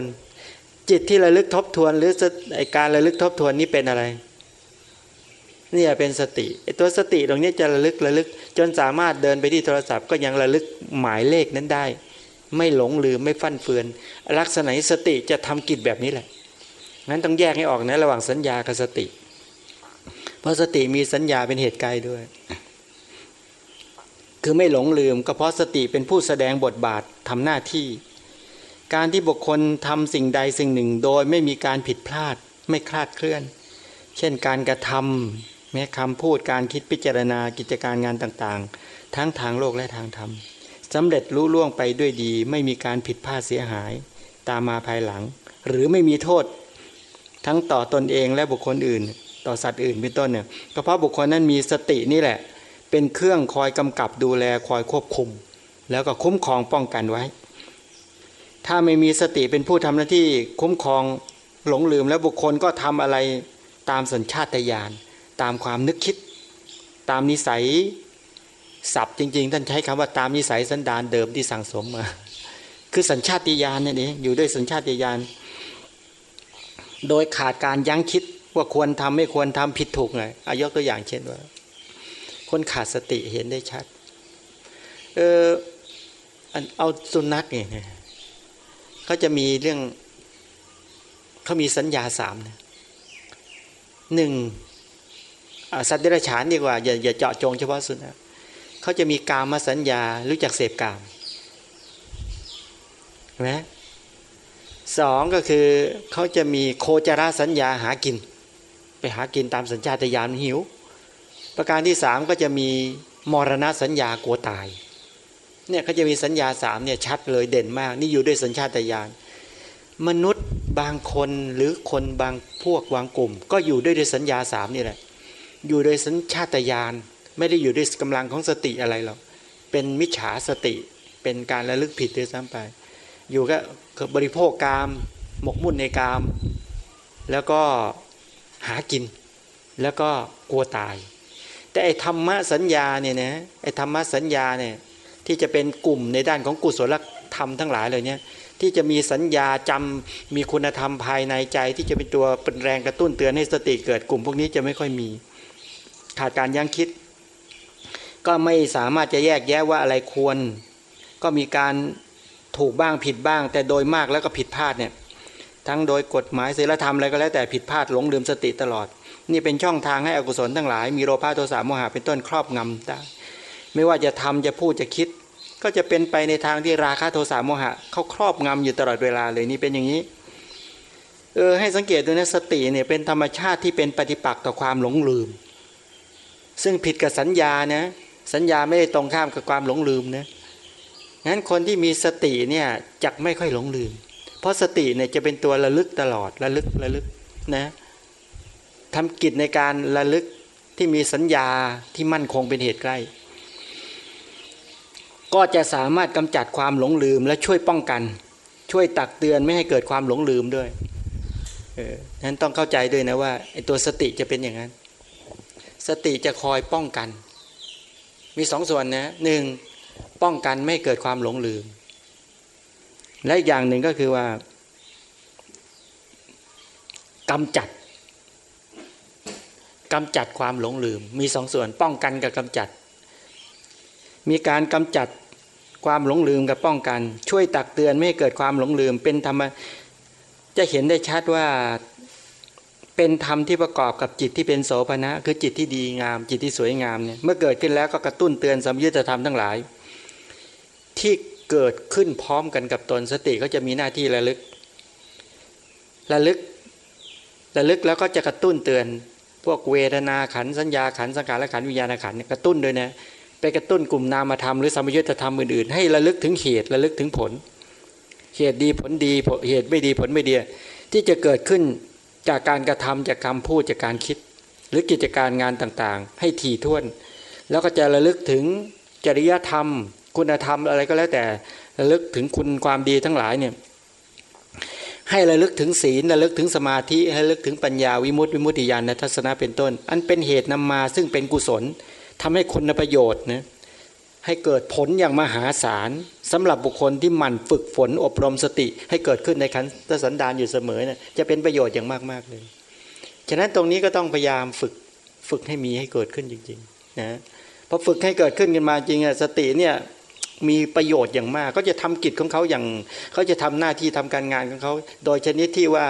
จิตที่ระลึกทบทวน หรือไอการระลึกทบทวนนี้เป็นอะไรนี่เป็นสติไอตัวสติตรงนี้จะระลึกระลึก จนสามารถเดินไปที่โทรศัพท์ก็ยังระลึกหมายเลขนั้นได้ ไม่หลงลืมไม่ฟั่นเฟือน ลักษณะสติจะทำกิจแบบนี้แหละงั้นต้องแยกให้ออกนะระหว่างสัญญากับสติ เพราะสติมีสัญญาเป็นเหตุไกลด้วย คือไม่หลงลืมก็เพราะสติเป็นผู้แสดงบทบาททำหน้าที่ การที่บุคคลทำสิ่งใดสิ่งหนึ่ง โดยไม่มีการผิดพลาดไม่คลาดเคลื่อน เช่นการกระทำแม้คำพูดการคิดพิจารณากิจการงานต่างๆ ทั้งทางโลกและทางธรรม สำเร็จรู้ล่วงไปด้วยดี ไม่มีการผิดพลาดเสียหาย ตามมาภายหลัง หรือไม่มีโทษ ทั้งต่อตอนเองและบุคคลอื่น ต่อสัตว์อื่นเป็นต้นเนี่ยก็เพราะบุคคลนั้นมีสตินี่แหละ เป็นเครื่องคอยกำกับดูแลคอยควบคุม แล้วก็คุ้มครองป้องกันไว้ ถ้าไม่มีสติเป็นผู้ทำหน้าที่คุ้มครองหลงลืมแล้วบุคคลก็ทำอะไรตามสัญชาตญาณตามความนึกคิด ตามนิสัย ศัพท์จริง ๆ ท่านใช้คำว่าตามนิสัยสันดานเดิมที่สั่งสมมา คือสัญชาติญาณนี่เองอยู่ด้วยสัญชาติญาณโดยขาดการยั้งคิดว่าควรทำไม่ควรทำผิดถูกไงอายกตัวอย่างเช่นว่า คนขาดสติเห็นได้ชัด เออเอาสุนัขเนี่ยเขาจะมีเรื่องเขามีสัญญาสามนหนึ่งสัตว์เดรัจฉานดีกว่าอย่าอย่าเจาะจงเฉพาะสุนัข เขาจะมีกามาสัญญารู้จักเสพกามเห็นไหมสองก็คือเขาจะมีโคจรสัญญาหากิน ไปหากินตามสัญชาตญาณหิว ประการที่สามก็จะมีมรณะสัญญากลัวตายเนี่ยเขาจะมีสัญญาสามเนี่ยชัดเลยเด่นมาก นี่อยู่ด้วยสัญชาตญาณมนุษย์บางคนหรือคนบางพวกบางกลุ่ม ก็อยู่ด้วยด้วยสัญญาสามนี่แหละอยู่โดยสัญชาตญาณ ไม่ได้อยู่ด้วยกำลังของสติอะไรหรอกเป็นมิจฉาสติ เป็นการระลึกผิดด้วยซ้ำไป อยู่ก็บริโภคกาม หมกมุ่นในกาม แล้วก็หากิน แล้วก็กลัวตาย แต่ไอ้ธรรมะสัญญาเนี่ยนะไอ้ธรรมะสัญญาเนี่ยที่จะเป็นกลุ่มในด้านของกุศลธรรมทั้งหลายเลยเนี่ยที่จะมีสัญญาจำมีคุณธรรมภายในใจ ที่จะเป็นตัวเป็นแรงกระตุ้นเตือนให้สติเกิดกลุ่ม พวกนี้จะไม่ค่อยมี ขาดการยั้งคิด ก็ไม่สามารถจะแยกแยะว่าอะไรควร ก็มีการถูกบ้างผิดบ้าง แต่โดยมากแล้วก็ผิดพลาดเนี่ยทั้งโดยกฎหมายศีลธรรมอะไรก็แล้วแต่ผิดพลาดหลงลืมสติตลอด นี่เป็นช่องทางให้อกุศลทั้งหลาย มีโลภะโทสะโมหะเป็นต้นครอบงำได้ไม่ว่าจะทำจะพูดจะคิด ก็จะเป็นไปในทางที่ราคะโทสะโมหะเขาครอบงำอยู่ตลอดเวลาเลยนี่เป็นอย่างนี้เออให้สังเกตดูนะสติเนี่ยเป็นธรรมชาติที่เป็นปฏิปักษ์ต่อความหลงลืม ซึ่งผิดกับสัญญานะ สัญญาไม่ได้ตรงข้ามกับความหลงลืมนะงั้นคนที่มีสติเนี่ยจักไม่ค่อยหลงลืม เพราะสติเนี่ยจะเป็นตัวระลึกตลอดระลึกระลึกนะทำกิจในการระลึกที่มีสัญญาที่มั่นคงเป็นเหตุใกล้ ก็จะสามารถกำจัดความหลงลืมและช่วยป้องกัน ช่วยตักเตือนไม่ให้เกิดความหลงลืมด้วยเออนั้นต้องเข้าใจด้วยนะว่าไอ้ตัวสติจะเป็นอย่างนั้น สติจะคอยป้องกัน มีสองส่วนนะหนึ่งป้องกันไม่เกิดความหลงลืม และอีกอย่างหนึ่งก็คือว่ากำจัดกำจัดความหลงลืม มีสองส่วนป้องกันกับกำจัด มีการกำจัดความหลงลืมกับป้องกัน ช่วยตักเตือนไม่ให้เกิดความหลงลืมเป็นธรรมจะเห็นได้ชัดว่า เป็นธรรมที่ประกอบกับจิตที่เป็นโสภณะ คือจิตที่ดีงาม จิตที่สวยงามเนี่ยเมื่อเกิดขึ้นแล้วก็กระตุ้นเตือนสัมยุญธรรมทั้งหลาย ที่เกิดขึ้นพร้อมกันกับตนสติก็จะมีหน้าที่ระลึก ระลึกระลึกแล้วก็จะกระตุ้นเตือน พวกเวทนาขันสัญญาขันสังขารและขันวิญญาณขันกระตุ้นด้วยนะไปกระตุ้นกลุ่มนามธรรมหรือสมยุทธธรรมอื่นๆให้ระลึกถึงเหตุระลึกถึงผล เหตุดีผลดีเหตุไม่ดีผลไม่ดีที่จะเกิดขึ้น จากการกระทำจากคำพูดจากการคิด หรือกิจการงานต่างๆ ให้ถี่ถ้วน แล้วก็จะระลึกถึงจริยธรรม คุณธรรมอะไรก็แล้วแต่ระลึกถึงคุณความดีทั้งหลายเนี่ยให้ระลึกถึงศีลระลึกถึงสมาธิให้ระลึกถึงปัญญาวิมุตติวิมุตติญาณทัศนะเป็นต้น อันเป็นเหตุนำมาซึ่งเป็นกุศลทำให้คุณประโยชน์นะ ให้เกิดผลอย่างมหาศาลสำหรับบุคคลที่หมั่นฝึกฝนอบรมสติ ให้เกิดขึ้นในขันธสันดานอยู่เสมอเนะจะเป็นประโยชน์อย่างมากๆเลย ฉะนั้นตรงนี้ก็ต้องพยายามฝึกฝึกให้มีให้เกิดขึ้นจริงๆนะพอฝึกให้เกิดขึ้นกันมาจริงอะสติเนี่ยมีประโยชน์อย่างมากก็จะทำกิจของเขาอย่างเขาจะทำหน้าที่ทำการงานของเขาโดยชนิดที่ว่า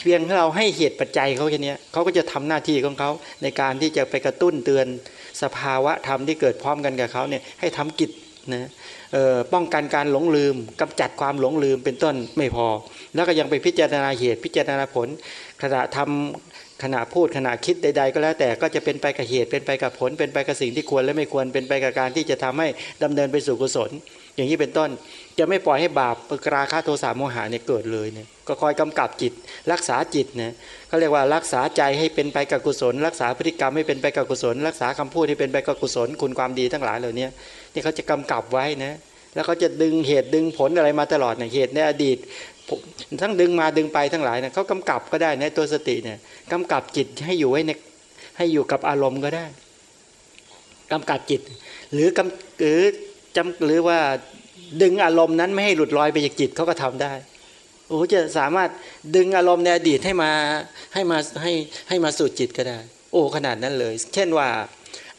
เพียงเราให้เหตุปัจจัยเขาแค่นี้เขาก็จะทำหน้าที่ของเขาในการที่จะไปกระตุ้นเตือน สภาวะธรรมที่เกิดพร้อมกันกับเขาเนี่ยให้ทำกิจนะป้องกันการหลงลืมกำจัดความหลงลืมเป็นต้นไม่พอ แล้วก็ยังไปพิจารณาเหตุพิจารณาผลขณะทำขณะพูดขณะคิดใด ๆ ก็แล้วแต่ก็จะเป็นไปกับเหตุเป็นไปกับผล เป็นไปกับสิ่งที่ควรและไม่ควรเป็นไปกับการที่จะทำให้ดำเนินไปสู่กุศล อย่างนี้เป็นต้น จะไม่ปล่อยให้บาปกราคาโทสะโมหะเนี่ยเกิดเลยเนี่ยก็คอยกำกับจิต รักษาจิตนะเขาเรียกว่ารักษาใจให้เป็นไปกับกุศล รักษาพฤติกรรมให้เป็นไปกับกุศล รักษาคำพูดให้เป็นไปกับกุศลคุณความดีทั้งหลายเหล่านี้นี่เขาจะกำกับไว้นะแล้วเขาจะดึงเหตุดึงผลอะไรมาตลอดเนี่ยเหตุในอดีตทั้งดึงมาดึงไปทั้งหลายเนี่ยเขากำกับก็ได้ในตัวสติเนี่ยกำกับจิตให้อยู่ไว้ในให้อยู่กับอารมณ์ก็ได้กำกับจิต หรือกำหรือจำหรือว่า ดึงอารมณ์นั้นไม่ให้หลุดลอยไปจากจิตเขาก็ทำได้โอ้จะสามารถดึงอารมณ์ในอดีตให้มาให้มาให้ให้มาสู่จิตก็ได้ โอ้ขนาดนั้นเลย เช่นว่า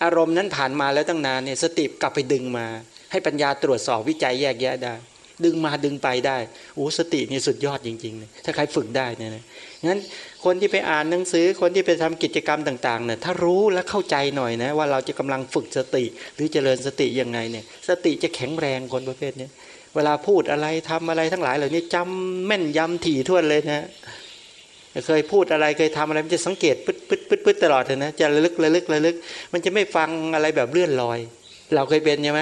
อารมณ์นั้นผ่านมาแล้วตั้งนานเนี่ยสติกลับไปดึงมา ให้ปัญญาตรวจสอบวิจัยแยกแยะได้ ดึงมาดึงไปได้โอ้สตินี่สุดยอดจริงๆเลยถ้าใครฝึกได้เนี่ยนะงั้น คนที่ไปอ่านหนังสือ คนที่ไปทำกิจกรรมต่างๆเนี่ยถ้ารู้และเข้าใจหน่อยนะว่าเราจะกำลังฝึกสติหรือเจริญสติยังไงเนี่ยสติจะแข็งแรงคนประเภทนี้เวลาพูดอะไรทำอะไรทั้งหลายเหล่านี้จำแม่นยำถี่ถ้วนเลยนะเคยพูดอะไรเคยทำอะไรมันจะสังเกตปึ๊ดปึ๊ดปึ๊ดปึ๊ดตลอดเลยนะจะระลึกระลึกระลึก มันจะไม่ฟังอะไรแบบเลื่อนลอย เราเคยเป็นใช่ไหม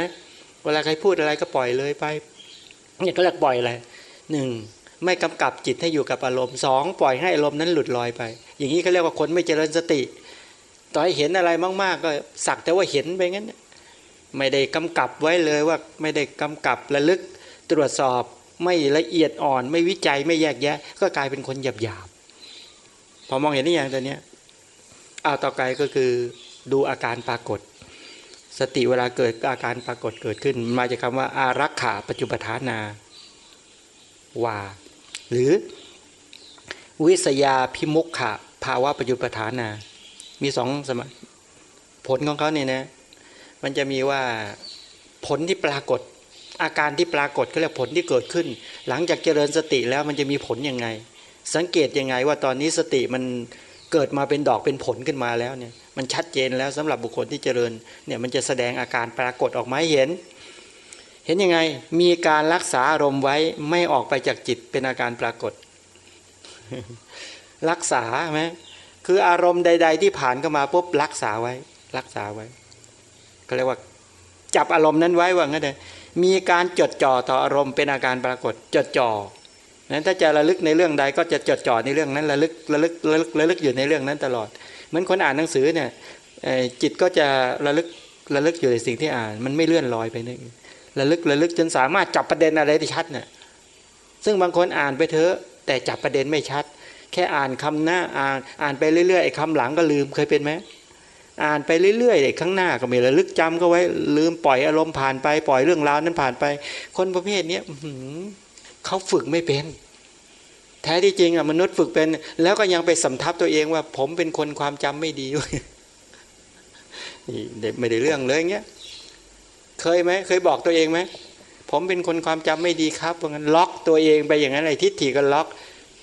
เวลาใครพูดอะไรก็ปล่อยเลยไปเนี่ยก็เรียกปล่อยอะไรหนึ่ง ไม่กำกับจิตให้อยู่กับอารมณ์สองปล่อยให้อารมณ์นั้นหลุดลอยไป อย่างนี้เขาเรียกว่าคนไม่เจริญสติ ต่อให้เห็นอะไรมากๆ ก็สักแต่ว่าเห็นไปงั้น ไม่ได้กำกับไว้เลยว่าไม่ได้กำกับระลึกตรวจสอบไม่ละเอียดอ่อน ไม่วิจัยไม่แยกแยะ ก็กลายเป็นคนหยาบหยาบพอมองเห็นนี่อย่างตัวเนี้ยเอาต่อไปก็คือดูอาการปรากฏ สติเวลาเกิดอาการปรากฏเกิดขึ้น มาจากคาว่าอารักขาปัจจุปทานาว่า หรือวิสยาพิมุขะภาวะปัจจุปทานา มีสองสมผลของเขาเนี่ยนะ มันจะมีว่าผลที่ปรากฏ อาการที่ปรากฏก็เรียกผลที่เกิดขึ้น หลังจากเจริญสติแล้วมันจะมีผลยังไง สังเกตยังไงว่าตอนนี้สติมันเกิดมาเป็นดอกเป็นผลขึ้นมาแล้วเนี่ยมันชัดเจนแล้วสำหรับบุคคลที่เจริญเนี่ยมันจะแสดงอาการปรากฏออกมาเห็น เห็นยังไงมีการรักษาอารมณ์ไว้ไม่ออกไปจากจิตเป็นอาการปรากฏ รักษาไหมคืออารมณ์ใด ๆ ที่ผ่านเข้ามาปุ๊บรักษาไว้ รักษาไว้ก็เรียกว่า จับอารมณ์นั้นไว้ว่างั้นเลยมีการจดจ่อต่ออารมณ์เป็นอาการปรากฏ จดจ่อนั้นถ้าจะระลึกในเรื่องใดก็จะจดจ่อในเรื่องนั้นระลึกระลึกระลึกระลึกอยู่ในเรื่องนั้นตลอด เหมือนคนอ่านหนังสือเนี่ยจิตก็จะระลึกระลึกอยู่ในสิ่งที่อ่าน มันไม่เลื่อนลอยไปนี่ ระลึกระลึกจนสามารถจับประเด็นอะไรได้ชัดเนี่ยซึ่งบางคนอ่านไปเถอะแต่จับประเด็นไม่ชัด แค่อ่านคำหน้าอ่านอ่านไปเรื่อยๆไอ้คำหลังก็ลืมเคยเป็นไหมอ่านไปเรื่อยๆไอ้ข้างหน้าก็ไม่ระลึกจำก็ไว้ลืมปล่อยอารมณ์ผ่านไปปล่อยเรื่องราวนั้นผ่านไป คนประเภทนี้เขาฝึกไม่เป็นแท้ที่จริงอะมนุษย์ฝึกเป็น แล้วก็ยังไปสำทับตัวเองว่า ผมเป็นคนความจำไม่ดีด้วยไม่ได้เรื่องเลยเงี้ย เคยไหมเคยบอกตัวเองไหมผมเป็นคนความจำไม่ดีครับเพราะงั้นล็อกตัวเองไปอย่างนั้นไอ้ทิฏฐิก็ล็อก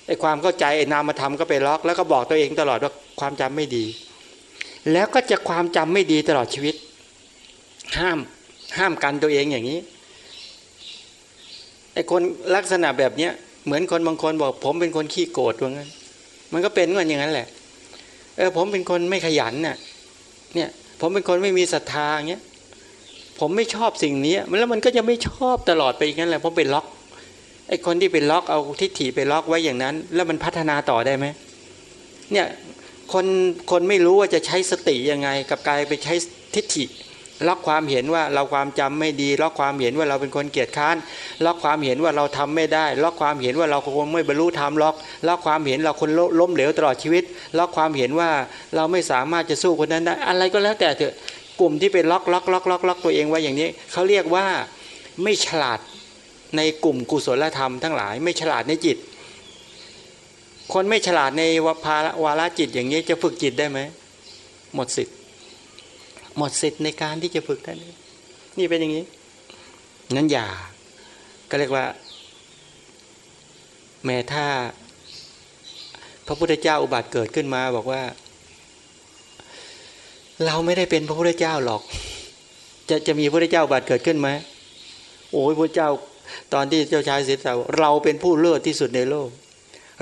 ไอ้ความเข้าใจไอ้นามธรรมก็ไปล็อก แล้วก็บอกตัวเองตลอดว่าความจำไม่ดี แล้วก็จะความจำไม่ดีตลอดชีวิต ห้ามห้ามกันตัวเองอย่างนี้ไอ้คนลักษณะแบบเนี้ยเหมือนคนบางคนบอก ผมเป็นคนขี้โกรธว่างั้น มันก็เป็นกันอย่างนั้นแหละ เออผมเป็นคนไม่ขยันน่ะเนี่ย ผมเป็นคนไม่มีศรัทธาเงี้ย ผมไม่ชอบสิ่งนี้แล้วมันก็จะไม่ชอบตลอดไปอย่างนั้นแหละเพราะไปล็อกไอ้คนที่ไปล็อกเอาทิฏฐิไปล็อกไว้อย่างนั้น แล้วมันพัฒนาต่อได้ไหมเนี่ยคนคนไม่รู้ว่าจะใช้สติยังไง กับกายไปใช้ทิฏฐิล็อกความเห็นว่าเราความจำไม่ดีล็อกความเห็นว่าเราเป็นคนเกียจค้านล็อกความเห็นว่าเราทำไม่ได้ล็อกความเห็นว่าเราคงไม่บรรลุธรรมล็อกล็อกความเห็นเราคนล้มเหลวตลอดชีวิตล็อกความเห็นว่าเราไม่สามารถจะสู้คนนั้นได้อะไรก็แล้วแต่เถอะ กลุ่มที่เป็นล็อกล็อกล็อกล็อกล็อกตัวเองไว้อย่างนี้เขาเรียกว่าไม่ฉลาดในกลุ่มกุศลธรรมทั้งหลาย ไม่ฉลาดในจิต คนไม่ฉลาดในวภาวาระจิตอย่างนี้จะฝึกจิตได้ไหมหมดสิทธิ์หมดสิทธิ์ในการที่จะฝึกได้นี่เป็นอย่างนี้นั้นอย่าก็เรียกว่า แม้ถ้า พระพุทธเจ้าอุบัติเกิดขึ้นมาบอกว่า เราไม่ได้เป็นพระพุทธเจ้าหรอก จะจะมีพระพุทธเจ้าบัติเกิดขึ้นไหมโอ้ยพระเจ้าตอนที่เจ้าชายสิทธัตถะเราเป็นผู้เลิศที่สุดในโลก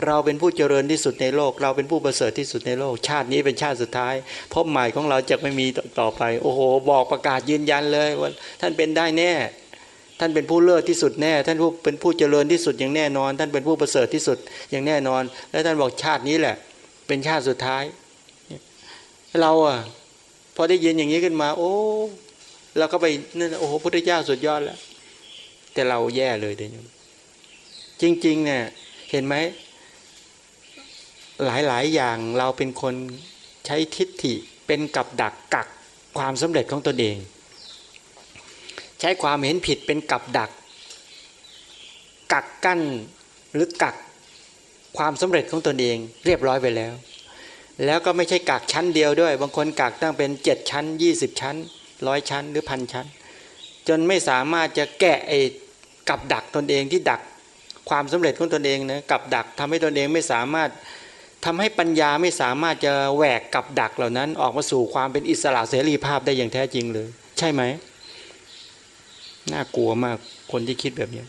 เราเป็นผู้เจริญที่สุดในโลก เราเป็นผู้ประเสริฐที่สุดในโลก ชาตินี้เป็นชาติสุดท้ายพบใหม่ของเราจะไม่มีต่อไป โอ้โห บอกประกาศยืนยันเลยว่าท่านเป็นได้แน่ ท่านเป็นผู้เลิศที่สุดแน่ ท่านผู้เป็นผู้เจริญที่สุดอย่างแน่นอน ท่านเป็นผู้ประเสริฐที่สุดอย่างแน่นอน และท่านบอกชาตินี้แหละ เป็นชาติสุดท้าย เราอะ พอได้ยินอย่างนี้ขึ้นมา โอ้เราก็ไปนั่นโอ้โหพุทธเจ้าสุดยอดแล้ว แต่เราแย่เลยเดี๋ยวนี้จริง ๆ เนี่ย เห็นไหมหลายๆ อย่างเราเป็นคนใช้ทิฏฐิเป็นกับดักกักความสำเร็จของตนเอง ใช้ความเห็นผิดเป็นกับดัก กักกั้นหรือกักความสำเร็จของตนเอง เรียบร้อยไปแล้ว แล้วก็ไม่ใช่กักชั้นเดียวด้วย บางคนกักตั้งเป็นเจ็ดชั้นยี่สิบชั้นร้อยชั้นหรือพันชั้น จนไม่สามารถจะแกะไอ้กับดักตนเองที่ดักความสำเร็จของตนเองนะกับดักทำให้ตนเองไม่สามารถทำให้ปัญญาไม่สามารถจะแหวกกับดักเหล่านั้น ออกมาสู่ความเป็นอิสระเสรีภาพได้อย่างแท้จริงเลย ใช่ไหมน่ากลัวมากคนที่คิดแบบนี้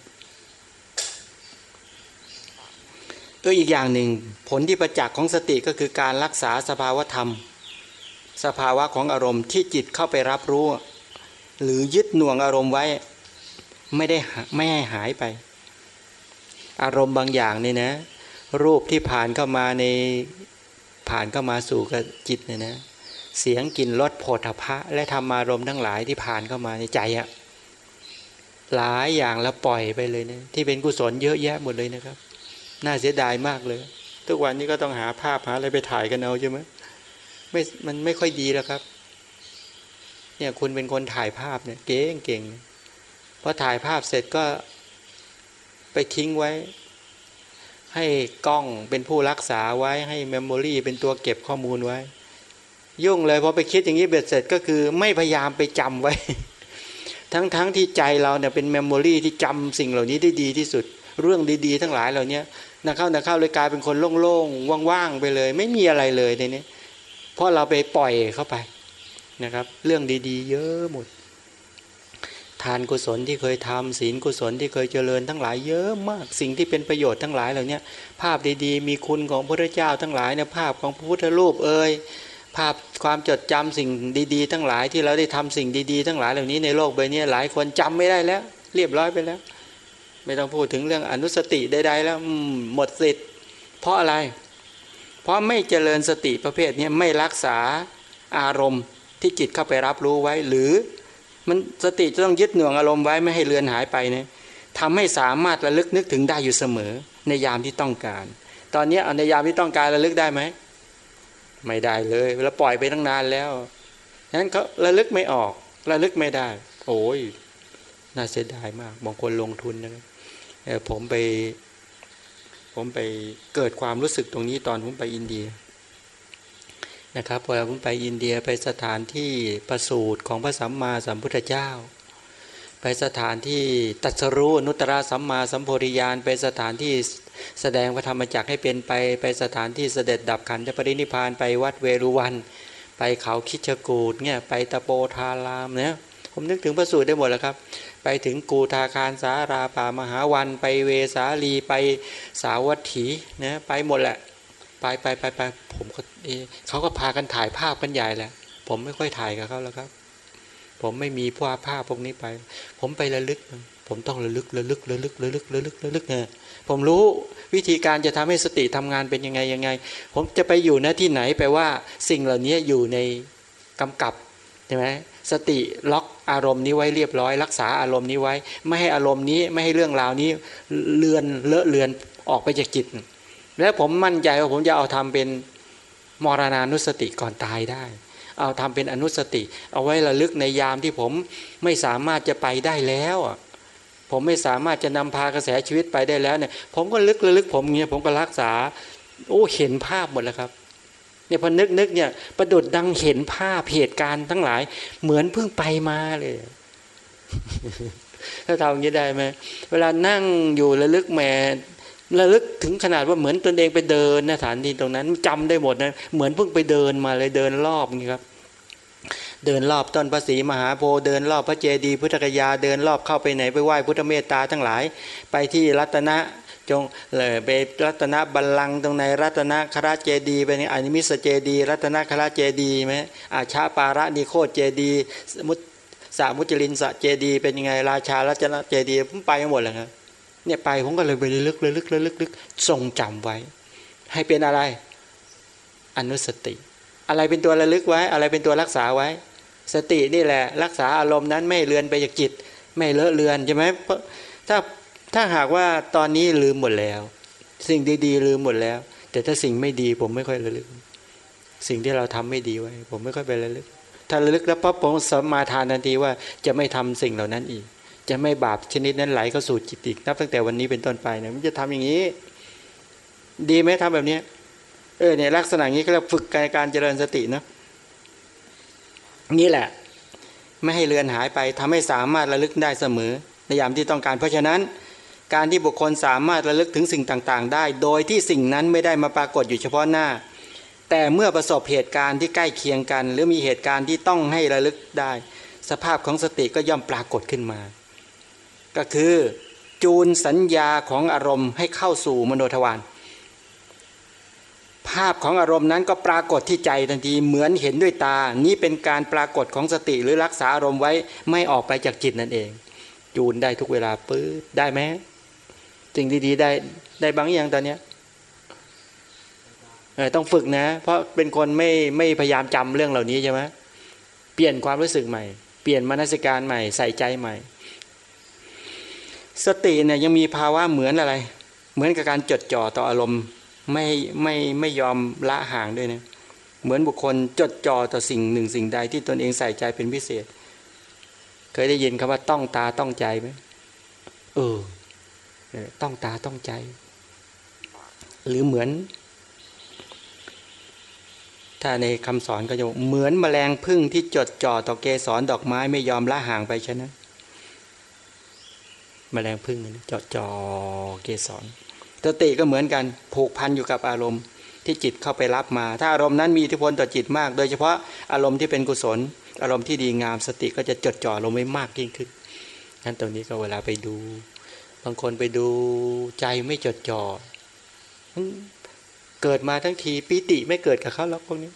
เอออีกอย่างหนึ่งผลที่ประจักษ์ของสติก็คือการรักษาสภาวธรรม สภาวะของอารมณ์ที่จิตเข้าไปรับรู้ หรือยึดหน่วงอารมณ์ไว้ไม่ได้ไม่ให้หายไป อารมณ์บางอย่างนี่นะ รูปที่ผ่านเข้ามาในผ่านเข้ามาสู่กับจิตเนี่ยนะ เสียงกลิ่นรสโผฏฐะและธรรมารมณ์ทั้งหลายที่ผ่านเข้ามาในใจอะหลายอย่างแล้วปล่อยไปเลยนะที่เป็นกุศลเยอะแยะหมดเลยนะครับ น่าเสียดายมากเลย ทุกวันนี้ก็ต้องหาภาพหาอะไรไปถ่ายกันเอาใช่ไหมไม่มันไม่ค่อยดีแล้วครับ เนี่ยคุณเป็นคนถ่ายภาพเนี่ย เก่งเก่งพอถ่ายภาพเสร็จก็ไปทิ้งไว้ ให้กล้องเป็นผู้รักษาไว้ให้ memory เป็นตัวเก็บข้อมูลไว้ ยุ่งเลยพอไปคิดอย่างนี้เบ็ดเสร็จก็คือ ไม่พยายามไปจำไว้ ทั้งๆทที่ใจเราเนี่ยเป็นเมมโมรีที่จำสิ่งเหล่านี้ได้ดีที่สุด เรื่องดีๆ ทั้งหลายเหล่านี้ นักเข้านักเข้าเลยกลายเป็นคนโล่งๆว่างๆไปเลย ไม่มีอะไรเลยในนี้เพราะเราไปปล่อยเข้าไปนะครับ เรื่องดีๆ เยอะหมด ทานกุศลที่เคยทำศีลกุศลที่เคยเจริญทั้งหลายเยอะมากสิ่งที่เป็นประโยชน์ทั้งหลายเหล่านี้ภาพดีๆ มีคุณของพระเจ้าทั้งหลายเนี่ยภาพของพระพุทธรูปเอ่ยภาพความจดจำสิ่งดีๆ ทั้งหลายที่เราได้ทำสิ่งดีๆ ทั้งหลายเหล่านี้ในโลกใบนี้หลายคนจำไม่ได้แล้ว เรียบร้อยไปแล้ว ไม่ต้องพูดถึงเรื่องอนุสติใดๆแล้วหมดสิทธิ์ เพราะอะไร เพราะไม่เจริญสติประเภทนี้ไม่รักษาอารมณ์ที่จิตเข้าไปรับรู้ไว้ หรือมันสติจะต้องยึดหน่วงอารมณ์ไว้ไม่ให้เลือนหายไปเนี่ยทำให้สามารถระลึกนึกถึงได้อยู่เสมอ ในยามที่ต้องการ ตอนนี้ในยามที่ต้องการระลึกได้ไหมไม่ได้เลยเราปล่อยไปตั้งนานแล้วนั้นเขาระลึกไม่ออก ระลึกไม่ได้ โอ้ยน่าเสียดายมากบางคนลงทุนนะครับ ผมไป ผมไปเกิดความรู้สึกตรงนี้ตอนผมไปอินเดียนะครับพอผมไปอินเดียไปสถานที่ประสูตรของพระสัมมาสัมพุทธเจ้า ไปสถานที่ตัสรู้นุตตรสัมมาสัมโพธิญาณไปสถานที่แสดงพระธรรมจักรให้เป็นไป ไปสถานที่เสด็จดับขันธปรินิพานไปวัดเวรุวัน ไปเขาคิชกูดเนี่ยไปตะโปธารามเนี่ยผมนึกถึงพระสูตรได้หมดแล้วครับ ไปถึงกูทาคารสาราป่ามหาวัน ไปเวสาลีไปสาวัตถีนะไปหมดแหละ ไปไปไปไปผมก็เขาก็พากันถ่ายภาพกันใหญ่แหละ ผมไม่ค่อยถ่ายกับเขาแล้วครับ ผมไม่มีภาพภาพพวกนี้ไป ผมไประลึก ผมต้องระลึกระลึกระลึกระลึกระลึกระลึกเนี่ยผมรู้วิธีการจะทำให้สติทำงานเป็นยังไงยังไง ผมจะไปอยู่ณที่ไหนแปลว่าสิ่งเหล่านี้อยู่ในกำกับใช่ไหมสติล็อก อารมณ์นี้ไว้เรียบร้อย รักษาอารมณ์นี้ไว้ ไม่ให้อารมณ์นี้ไม่ให้เรื่องราวนี้เลือนเลอะเลือนออกไปจากจิต แล้วผมมั่นใจว่าผมจะเอาทำเป็นมรณานุสติก่อนตายได้ เอาทำเป็นอนุสติ เอาไว้ระลึกในยามที่ผมไม่สามารถจะไปได้แล้วผมไม่สามารถจะนำพากระแสชีวิตไปได้แล้วเนี่ย ผมก็ลึกระลึกผมเงี้ยผมก็รักษา โอ้เห็นภาพหมดแล้วครับ เนี่ยพอนึกนึกเนี่ยประดุดดังเห็นภาพเหตุการณ์ทั้งหลาย เหมือนเพิ่งไปมาเลย ถ้าทำอย่างนี้ได้ไหมเวลานั่งอยู่ระลึกแหมระลึกถึงขนาดว่าเหมือนตนเองไปเดินนะสถานที่ตรงนั้นจำได้หมดนะเหมือนเพิ่งไปเดินมาเลยเดินรอบนี่ครับ เดินรอบต้นพระศรีมหาโพธิ์เดินรอบพระเจดีย์พุทธกยา เดินรอบเข้าไปไหนไปไหว้พุทธเมตตาทั้งหลาย ไปที่รัตนะ จงเลยไปรัตนบัลลังก์ตรงในรัตนคราเจดีไปในอนิมิสเจดี รัตนคราเจดีไหมอาชาปาระนิโคเจดีมุตสามุจลินสเจดีเป็นยังไงราชารัตนเจดีผมไปหมดเลยครับเนี่ยไปผมก็เลยไปลึกเลยลึกเลยลึกลึกทรงจำไว้ ให้เป็นอะไร อนุสติ อะไรเป็นตัวระลึกไว้ อะไรเป็นตัวรักษาไว้ สตินี่แหละ รักษาอารมณ์นั้นไม่เลือนไปจากจิต ไม่เลอะเลือนใช่ไหมถ้า ถ้าหากว่าตอนนี้ลืมหมดแล้ว สิ่งดีๆลืมหมดแล้ว แต่ถ้าสิ่งไม่ดีผมไม่ค่อยระลึก สิ่งที่เราทำไม่ดีไว้ ผมไม่ค่อยไประลึก ถ้าระลึกแล้วปั๊บผมสมาทานทันทีว่าจะไม่ทำสิ่งเหล่านั้นอีก จะไม่บาปชนิดนั้นไหลเข้าสู่จิตอีกนับตั้งแต่วันนี้เป็นต้นไปเนี่ยมันจะทำอย่างนี้ ดีไหมทำแบบนี้เออเนี่ยลักษณะนี้ก็เรียฝึกการเจริญสตินะนี่แหละ ไม่ให้เลือนหายไปทำให้สามารถระลึกได้เสมอ ในยามที่ต้องการเพราะฉะนั้น การที่บุคคลสามารถระลึกถึงสิ่งต่างๆ ได้ โดยที่สิ่งนั้นไม่ได้มาปรากฏอยู่เฉพาะหน้า แต่เมื่อประสบเหตุการณ์ที่ใกล้เคียงกัน หรือมีเหตุการณ์ที่ต้องให้ระลึกได้ สภาพของสติก็ย่อมปรากฏขึ้นมา ก็คือจูนสัญญาของอารมณ์ให้เข้าสู่มโนทวารภาพของอารมณ์นั้นก็ปรากฏที่ใจทันทีเหมือนเห็นด้วยตา นี้เป็นการปรากฏของสติหรือรักษาอารมณ์ไว้ไม่ออกไปจากจิตนั่นเอง จูนได้ทุกเวลาปื๊ดได้ไหม สิ่งดีๆได้ได้บางอย่างตอนเนี้ยต้องฝึกนะ เพราะเป็นคนไม่ไม่พยายามจำเรื่องเหล่านี้ใช่ไหมเปลี่ยนความรู้สึกใหม่ เปลี่ยนมนสิการใหม่ ใส่ใจใหม่ สติเนี่ยยังมีภาวะเหมือนอะไร เหมือนกับการจดจ่อต่ออารมณ์ไม่ไม่ไม่ยอมละห่างด้วยนะเหมือนบุคคลจดจ่อต่อสิ่งหนึ่งสิ่งใดที่ตนเองใส่ใจเป็นพิเศษ เคยได้ยินคำว่าต้องตาต้องใจไหมเออ ต้องตาต้องใจ หรือเหมือน ถ้าในคำสอนก็จะเหมือนแมลงพึ่งที่จดจ่อต่อเกสรดอกไม้ไม่ยอมละห่างไปฉะนั้นมแมลงพึ่งจดจ่อเกสรสติก็เหมือนกันผูกพันอยู่กับอารมณ์ที่จิตเข้าไปรับมา ถ้าอารมณ์นั้นมีอิทธิพลต่อจิตมาก โดยเฉพาะอารมณ์ที่เป็นกุศล อารมณ์ที่ดีงามสติก็จะจดจ่อลงไม่มากยิ่งขึ้นนั้นตรงนี้ก็เวลาไปดู บางคนไปดูใจไม่จดจ่อเกิดมาทั้งทีปิติไม่เกิดกับเขาหรอกพวกนี้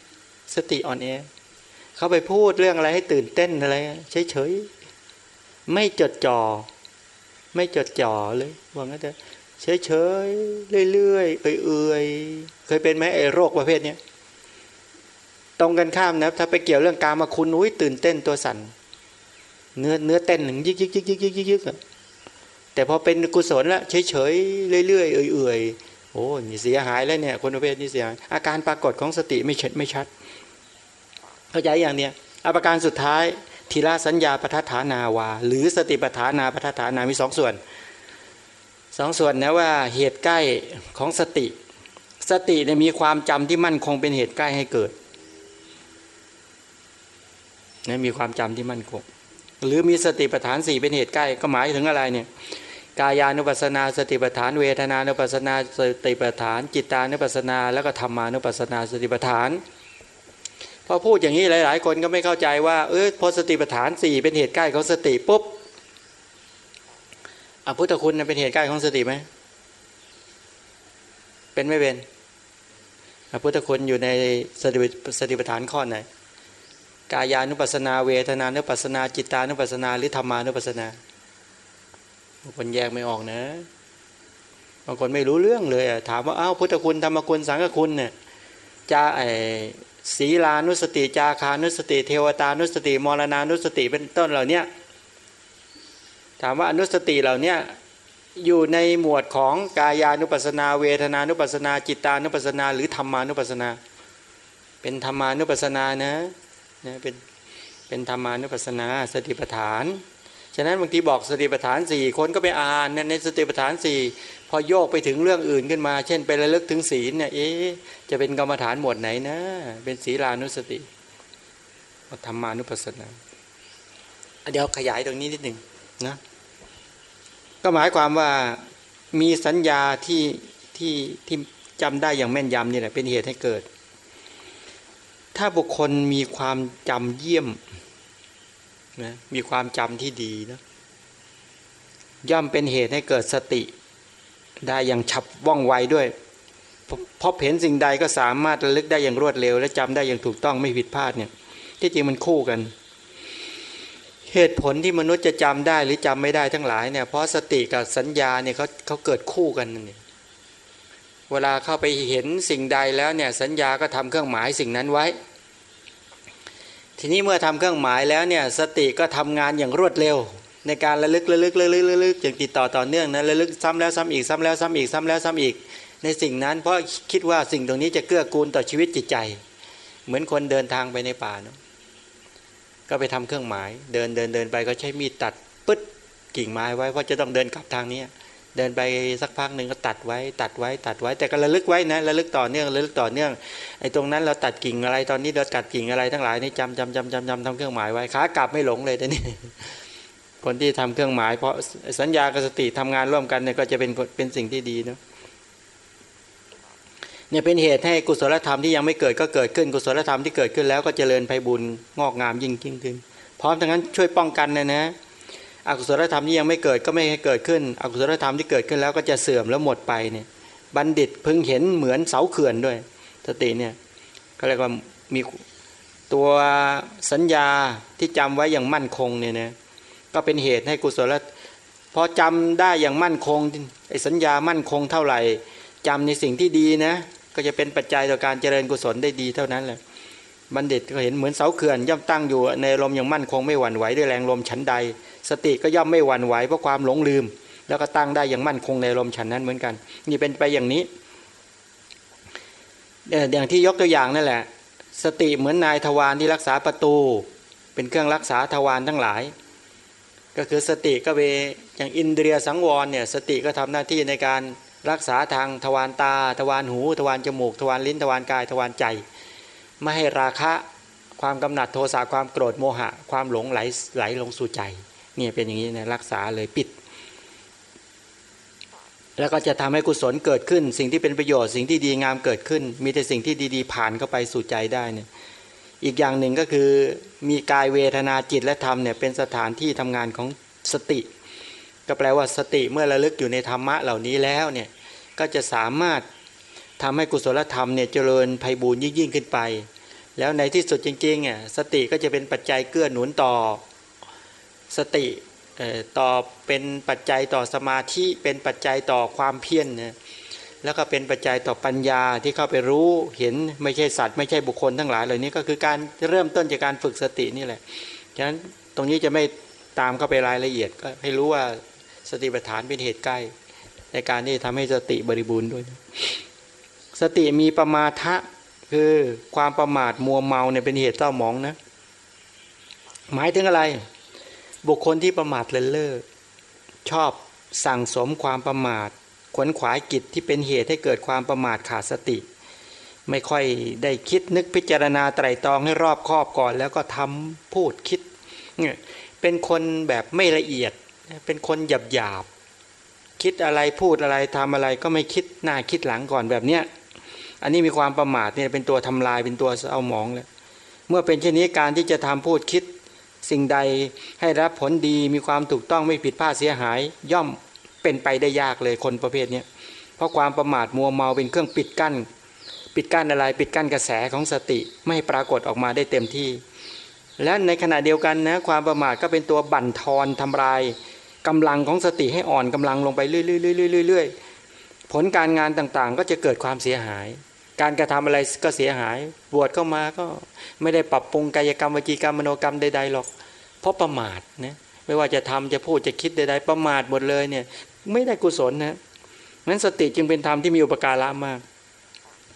สติอ่อนแอเขาไปพูดเรื่องอะไรให้ตื่นเต้นอะไรเฉยๆไม่จดจ่อไม่จดจ่อเลยว่างั้นเถอะเฉยเฉยเรื่อยๆเอื่อยๆเคยเป็นไหมไอ้โรคประเภทนี้ตรงกันข้ามนะถ้าไปเกี่ยวเรื่องการมาคุณอุ้ยตื่นเต้นตัวสั่นเนื้อเนื้อเต้นหนึ่งยิกยิกยิกยิกยิกยิกยิก แต่พอเป็นกุศลละเฉยเฉยเรื่อยๆเอื่อยๆโอ้นี่เสียหายแล้วเนี่ยคนประเภทนี้เสียหายอาการปรากฏของสติไม่ชัดไม่ชัด เข้าใจอย่างเนี้ยอาการสุดท้ายทีละสัญญาปทัฏฐานาวา หรือสติปทานาปทัฏฐานามีสองส่วนสองส่วนนะว่าเหตุใกล้ของสติ สติเนี่ยมีความจำที่มั่นคงเป็นเหตุใกล้ให้เกิดนะมีความจำที่มั่นคงหรือมีสติปัฏฐานสี่เป็นเหตุใกล้ก็หมายถึงอะไรเนี่ย กายานุปัสนาสติปัฏฐาน เวทนานุปัสนาสติปัฏฐาน จิตานุปัสนาแล้วก็ธรรมานุปัสนาสติปัฏฐานพอพูดอย่างนี้หลาย ๆ คนก็ไม่เข้าใจว่าเออพอสติปัฏฐานสี่เป็นเหตุใกล้ของสติปุ๊บอพุทธคุณเป็นเหตุใกล้ของสติไหมเป็นไม่เป็นอพุทธคุณอยู่ในสติสติปัฏฐานข้อไหนกายานุปัสนาเวทนานุปัสนาจิตานุปัสนาหรือธรรมานุปัสนา บางคนแยกไม่ออกนะ บางคนไม่รู้เรื่องเลยถามว่าอ้าวพุทธคุณธรรมคุณสังฆคุณเนี่ยจะไอศีลานุสติจาคานุสติ เทวตานุสติมรณานุสติเป็นต้นเหล่านี้ถามว่าอนุสติเหล่านี้อยู่ในหมวดของกายานุปัสนา เวทนานุปัสนา จิตานุปัสนา หรือธรรมานุปัสนา เป็นธรรมานุปัสนานะนะเป็นเป็นธรรมานุปัสนาสติปัฏฐาน ฉะนั้นบางทีบอกสติปัฏฐานสี่คนก็ไปอ่านในสติปัฏฐานสี่พอโยกไปถึงเรื่องอื่นขึ้นมา เช่นไประลึกถึงศีลเนี่ยเอ๊จะเป็นกรรมฐานหมวดไหนนะ เป็นศีลานุสติธรรมานุปัสสนาเดี๋ยวขยายตรงนี้นิดหนึ่งนะก็หมายความว่ามีสัญญาที่ที่ที่จำได้อย่างแม่นยำนี่แหละเป็นเหตุให้เกิด ถ้าบุคคลมีความจำเยี่ยม นะมีความจำที่ดีนะย่อมเป็นเหตุให้เกิดสติ ได้อย่างฉับว่องไวด้วยพบเห็นสิ่งใดก็สามารถระลึกได้อย่างรวดเร็ว และจำได้อย่างถูกต้องไม่ผิดพลาดเนี่ย ที่จริงมันคู่กัน เหตุผลที่มนุษย์จะจำได้หรือจำไม่ได้ทั้งหลายเนี่ยเพราะสติกับสัญญาเนี่ยเขาเขาเกิดคู่กันนี่เวลาเข้าไปเห็นสิ่งใดแล้วเนี่ยสัญญาก็ทำเครื่องหมายสิ่งนั้นไว้ ทีนี้เมื่อทำเครื่องหมายแล้วเนี่ยสติก็ทำงานอย่างรวดเร็ว ในการระลึกระลึกระลึกระลึกอย่างติดต่อต่อเนื่องนะระลึกซ้ำแล้วซ้ำอีกซ้ำแล้วซ้ำอีกซ้ำแล้วซ้ำอีก ในสิ่งนั้นเพราะคิดว่าสิ่งตรงนี้จะเกื้อกูลต่อชีวิตจิตใจ เหมือนคนเดินทางไปในป่าเนาะก็ไปทำเครื่องหมาย เดินเดินเดินไปก็ใช้มีดตัดปึ๊ดกิ่งไม้ไว้เพราะจะต้องเดินกลับทางนี้ เดินไปสักพักหนึ่งก็ตัดไว้ ตัดไว้ ตัดไว้ แต่ก็ระลึกไว้นะระลึกต่อเนื่องระลึกต่อเนื่องไอ้ตรงนั้นเราตัดกิ่งอะไรตอนนี้เราตัดกิ่งอะไรทั้งหลายนี่จำจำจำจำจำทำเครื่องหมายไว้ขากลับไม่หลงเลยแต่นี่คนที่ทำเครื่องหมาย เพราะสัญญากับสติทำงานร่วมกันเนี่ยก็จะเป็นเป็นสิ่งที่ดีเนาะเนี่ยเป็นเหตุให้กุศลธรรมที่ยังไม่เกิดก็เกิดขึ้นกุศลธรรมที่เกิดขึ้นแล้วก็เจริญไพบุญงอกงามยิ่งยิ่งขึ้นพร้อมทั้งนั้นช่วยป้องกันนะนะ อกุศลธรรมที่ยังไม่เกิดก็ไม่ให้เกิดขึ้น อกุศลธรรมที่เกิดขึ้นแล้วก็จะเสื่อมแล้วหมดไปเนี่ยบัณฑิตพึงเห็นเหมือนเสาเขื่อนด้วยสติเนี่ยเขาเรียกว่ามีตัวสัญญาที่จำไว้อย่างมั่นคงเนี่ยนะก็เป็นเหตุให้กุศลพอจำได้อย่างมั่นคงไอ้สัญญามั่นคงเท่าไหร่จำในสิ่งที่ดีนะก็จะเป็นปัจจัยต่อการเจริญกุศลได้ดีเท่านั้นแหละบัณฑิตก็เห็นเหมือนเสาเขื่อนย่อมตั้งอยู่ในลมอย่างมั่นคงไม่หวั่นไหวด้วยแรงลมชั้นใด สติก็ย่อมไม่หวั่นไหวเพราะความหลงลืม แล้วก็ตั้งได้อย่างมั่นคงในลมชั้นนั้นเหมือนกัน นี่เป็นไปอย่างนี้อย่างที่ยกตัวอย่างนั่นแหละ สติเหมือนนายทวารที่รักษาประตู เป็นเครื่องรักษาทวารทั้งหลาย ก็คือสติก็เปอย่างอินเดียสังวรเนี่ยสติก็ทำหน้าที่ในการรักษาทางทวารตา ทวารหู ทวารจมูก ทวารลิ้นทวารกาย ทวารใจ ไม่ให้ราคะความกำหนัดโทสะความโกรธโมหะ ความหลงไหลไหลลงสู่ใจ เนี่ยเป็นอย่างนี้นะรักษาเลยปิด แล้วก็จะทำให้กุศลเกิดขึ้น สิ่งที่เป็นประโยชน์สิ่งที่ดีงามเกิดขึ้น มีแต่สิ่งที่ดีๆ ผ่านเข้าไปสู่ใจได้เนี่ยอีกอย่างหนึ่งก็คือมีกายเวทนาจิตและธรรมเนี่ยเป็นสถานที่ทำงานของสติ ก็แปลว่าสติเมื่อระลึกอยู่ในธรรมะเหล่านี้แล้วเนี่ยก็จะสามารถทำให้กุศลธรรมเนี่ยเจริญไพบูรยิ่งยิ่งขึ้นไป แล้วในที่สุดจริงๆอะสติก็จะเป็นปัจจัยเกื้อหนุนต่อ สติต่อเป็นปัจจัยต่อสมาธิเป็นปัจจัยต่อความเพียรนะแล้วก็เป็นปัจจัยต่อปัญญาที่เข้าไปรู้เห็นไม่ใช่สัตว์ไม่ใช่บุคคลทั้งหลายเหล่านี้ก็คือการเริ่มต้นจากการฝึกสตินี่แหละฉะนั้นตรงนี้จะไม่ตามเข้าไปรายละเอียดก็ให้รู้ว่าสติปัฏฐานเป็นเหตุใกล้ ในการที่ทำให้สติบริบูรณ์ด้วย สติมีประมาทะคือความประมาทมัวเมาเนี่ยเป็นเหตุเศร้าหมองนะ หมายถึงอะไร บุคคลที่ประมาทเลินเล่อชอบสั่งสมความประมาท ขวนขวายกิจที่เป็นเหตุให้เกิดความประมาทขาดสติ ไม่ค่อยได้คิดนึกพิจารณาไตรตรองให้รอบคอบก่อน แล้วก็ทำพูดคิดเนี่ยเป็นคนแบบไม่ละเอียด เป็นคนหยาบหยาบคิดอะไรพูดอะไรทำอะไรก็ไม่คิดหน้าคิดหลังก่อนแบบเนี้ยอันนี้มีความประมาทเนี่ยเป็นตัวทำลายเป็นตัวเอาหมองเลยเมื่อเป็นเช่นนี้การที่จะทำพูดคิด สิ่งใดให้รับผลดีมีความถูกต้องไม่ผิดพลาดเสียหาย ย่อมเป็นไปได้ยากเลยคนประเภทนี้เพราะความประมาทมัวเมาเป็นเครื่องปิดกั้น ปิดกั้นอะไรปิดกั้นกระแสของสติไม่ปรากฏออกมาได้เต็มที่ และในขณะเดียวกันนะความประมาทก็เป็นตัวบั่นทอนทำลายกำลังของสติให้อ่อนกำลังลงไปเรื่อยๆๆๆผลการงานต่างๆ ก็จะเกิดความเสียหาย การกระทำอะไรก็เสียหาย บวชเข้ามาก็ไม่ได้ปรับปรุงกายกรรมวจีกรรมมโนกรรมใดๆหรอก เพราะประมาทนะไม่ว่าจะทำจะพูดจะคิดใดๆประมาทหมดเลยเนี่ย ไม่ได้กุศลนะนั้นสติจึงเป็นธรรมที่มีอุปการะมาก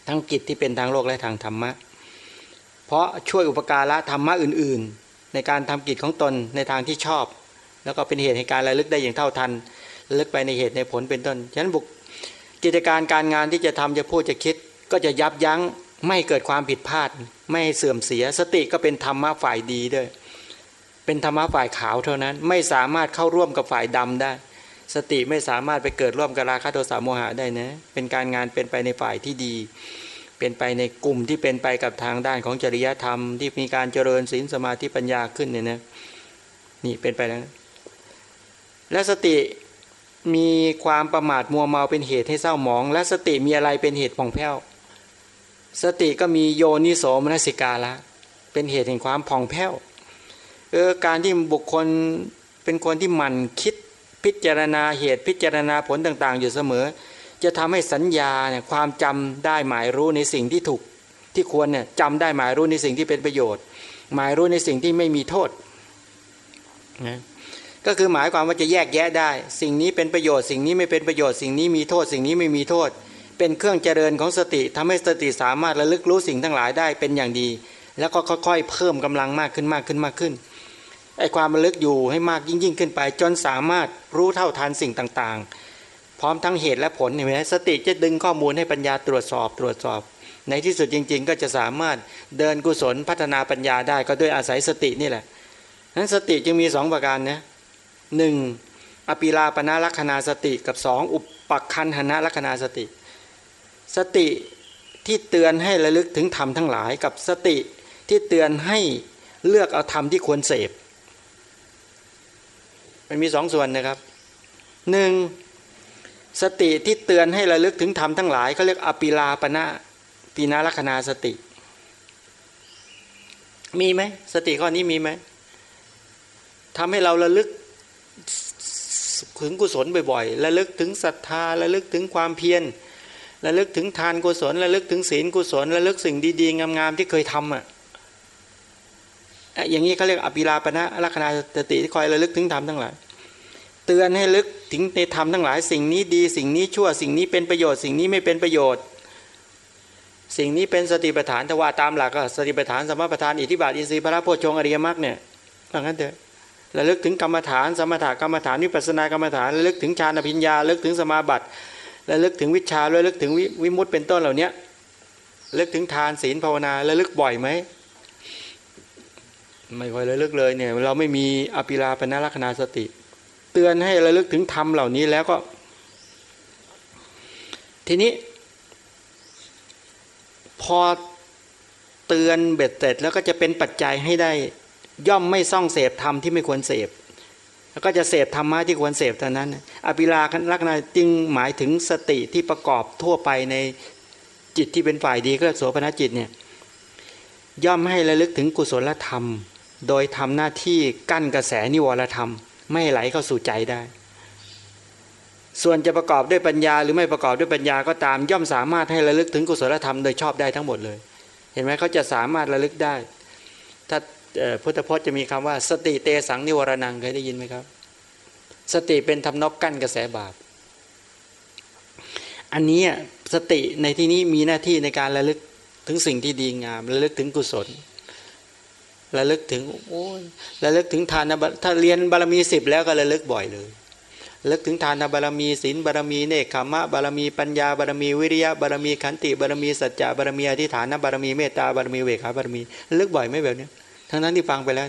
ทั้งกิจที่เป็นทางโลกและทางธรรมะ เพราะช่วยอุปการะธรรมะอื่น ๆ ในการทำกิจของตนในทางที่ชอบ แล้วก็เป็นเหตุให้การระลึกได้อย่างเท่าทันระลึกไปในเหตุในผลเป็นต้นฉะนั้นบุกกิจการการงานที่จะทำจะพูดจะคิด ก็จะยับยั้งไม่เกิดความผิดพลาด ไม่เสื่อมเสีย สติก็เป็นธรรมะฝ่ายดีด้วย เป็นธรรมะฝ่ายขาวเท่านั้น ไม่สามารถเข้าร่วมกับฝ่ายดำได้ สติไม่สามารถไปเกิดร่วมกับราคะโทสะโมหะได้นะเป็นการงานเป็นไปในฝ่ายที่ดี เป็นไปในกลุ่มที่เป็นไปกับทางด้านของจริยธรรม ที่มีการเจริญศีลสมาธิปัญญาขึ้นเนี่ยนะนี่เป็นไปแล้วและสติมีความประมาทมัวเมาเป็นเหตุให้เศร้าหมอง และสติมีอะไรเป็นเหตุผ่องแผ้ว สติก็มีโยนิโสมนสิกาละ เป็นเหตุแห่งความผ่องแผ้วเออการที่บุคคลเป็นคนที่หมั่นคิดพิจารณาเหตุพิจารณาผลต่าง ๆ อยู่เสมอ จะทำให้สัญญาเนี่ยความจำได้หมายรู้ในสิ่งที่ถูกที่ควรเนี่ยจำได้หมายรู้ในสิ่งที่เป็นประโยชน์ หมายรู้ในสิ่งที่ไม่มีโทษนะก็คือหมายความว่าจะแยกแยะได้ สิ่งนี้เป็นประโยชน์ สิ่งนี้ไม่เป็นประโยชน์ สิ่งนี้มีโทษ สิ่งนี้ไม่มีโทษ เป็นเครื่องเจริญของสติทำให้สติสามารถระลึกรู้สิ่งทั้งหลายได้เป็นอย่างดี แล้วก็ค่อยๆ เพิ่มกำลังมากขึ้นมากขึ้นมากขึ้นไอ้ความระลึกอยู่ให้มากยิ่งยิ่งขึ้นไป จนสามารถรู้เท่าทันสิ่งต่างๆ พร้อมทั้งเหตุและผลเห็นไหมสติจะดึงข้อมูลให้ปัญญาตรวจสอบตรวจสอบ ในที่สุดจริง ๆ ก็จะสามารถเดินกุศลพัฒนาปัญญาได้ก็ด้วยอาศัยสตินี่แหละนั้นสติจึงมีสองประการนะหนึ่งอปิลาปนาลัคนาสติกับสองอุปคันหนาลัคนาสติ สติที่เตือนให้ระลึกถึงธรรมทั้งหลาย กับสติที่เตือนให้เลือกเอาธรรมที่ควรเสพมันมีสองส่วนนะครับหนึ่งสติที่เตือนให้ระลึกถึงธรรมทั้งหลายเขาเรียกอปิลาปณะปีนาลัคนาสติ มีไหมสติข้อนี้มีไหมทำให้เราระลึกถึงกุศลบ่อยๆ ระลึกถึงศรัทธา ระลึกถึงความเพียร ระลึกถึงทานกุศลระลึกถึงศีลกุศลระลึกสิ่งดีๆ งามๆที่เคยทำอะอย่างนี้เขาเรียกอภิลาปณะลักษณะสติที่คอยระลึกถึงธรรมทั้งหลาย เตือนให้ลึกถึงในธรรมทั้งหลาย สิ่งนี้ดี สิ่งนี้ชั่วสิ่งนี้เป็นประโยชน์ สิ่งนี้ไม่เป็นประโยชน์ สิ่งนี้เป็นสติปัฏฐานทว่าตามหลักก็สติปัฏฐานสมปัฏฐานอิทธิบาทอินทรีย์พระโพชฌงอริยมรรคเนี่ยว่างั้นเถอะระลึกถึงกรรมฐาน สมถกรรมฐานวิปัสนากรรมฐานระลึกถึงฌานพิญญาระลึกถึงสมาบัติ ระลึกถึงวิชาระลึกถึงวิมุตเป็นต้นเหล่านี้ระลึกถึงทานศีลภาวนาระลึกบ่อยไหมไม่ค่อยระลึกเลยเนี่ยเราไม่มีอภิลาปณลักษณะสติ เตือนให้ระลึกถึงธรรมเหล่านี้แล้วก็ ทีนี้ พอเตือนเบ็ดเสร็จแล้วก็จะเป็นปัจจัยให้ได้ ย่อมไม่ซ่องเสพธรรมที่ไม่ควรเสพ แล้วก็จะเสพธรรมะที่ควรเสพเท่านั้น อภิลาลักษณะจึงหมายถึงสติที่ประกอบทั่วไปในจิตที่เป็นฝ่ายดีก็โสภณจิตเนี่ยย่อมให้ระลึกถึงกุศลธรรม โดยทำหน้าที่กั้นกระแสนิวรธรรม ไม่ไหลเข้าสู่ใจได้ ส่วนจะประกอบด้วยปัญญา หรือไม่ประกอบด้วยปัญญาก็ตาม ย่อมสามารถให้ระลึกถึงกุศลธรรมโดยชอบได้ทั้งหมดเลย เห็นไหมเขาจะสามารถระลึกได้ พุทธพจน์จะมีคำว่า สติเตสังนิวรนังเคยได้ยินไหมครับ สติเป็นทำนกกั้นกระแสบาป อันนี้สติในที่นี้มีหน้าที่ในการระลึกถึงสิ่งที่ดีงามระลึกถึงกุศลระลึกถึงโอ้ยระลึกถึงทานถ้าเรียนบารมีสิบแล้วก็ระลึกบ่อยเลยระลึกถึงทานบารมีศีลบารมีเนคขมะบารมีปัญญาบารมีวิริยะบารมีขันติบารมีสัจจะบารมีอธิฐานบารมีเมตตาบารมีเวขาบารมีระลึกบ่อยไหมแบบนี้ ทั้งนั้นที่ฟังไปแล้ว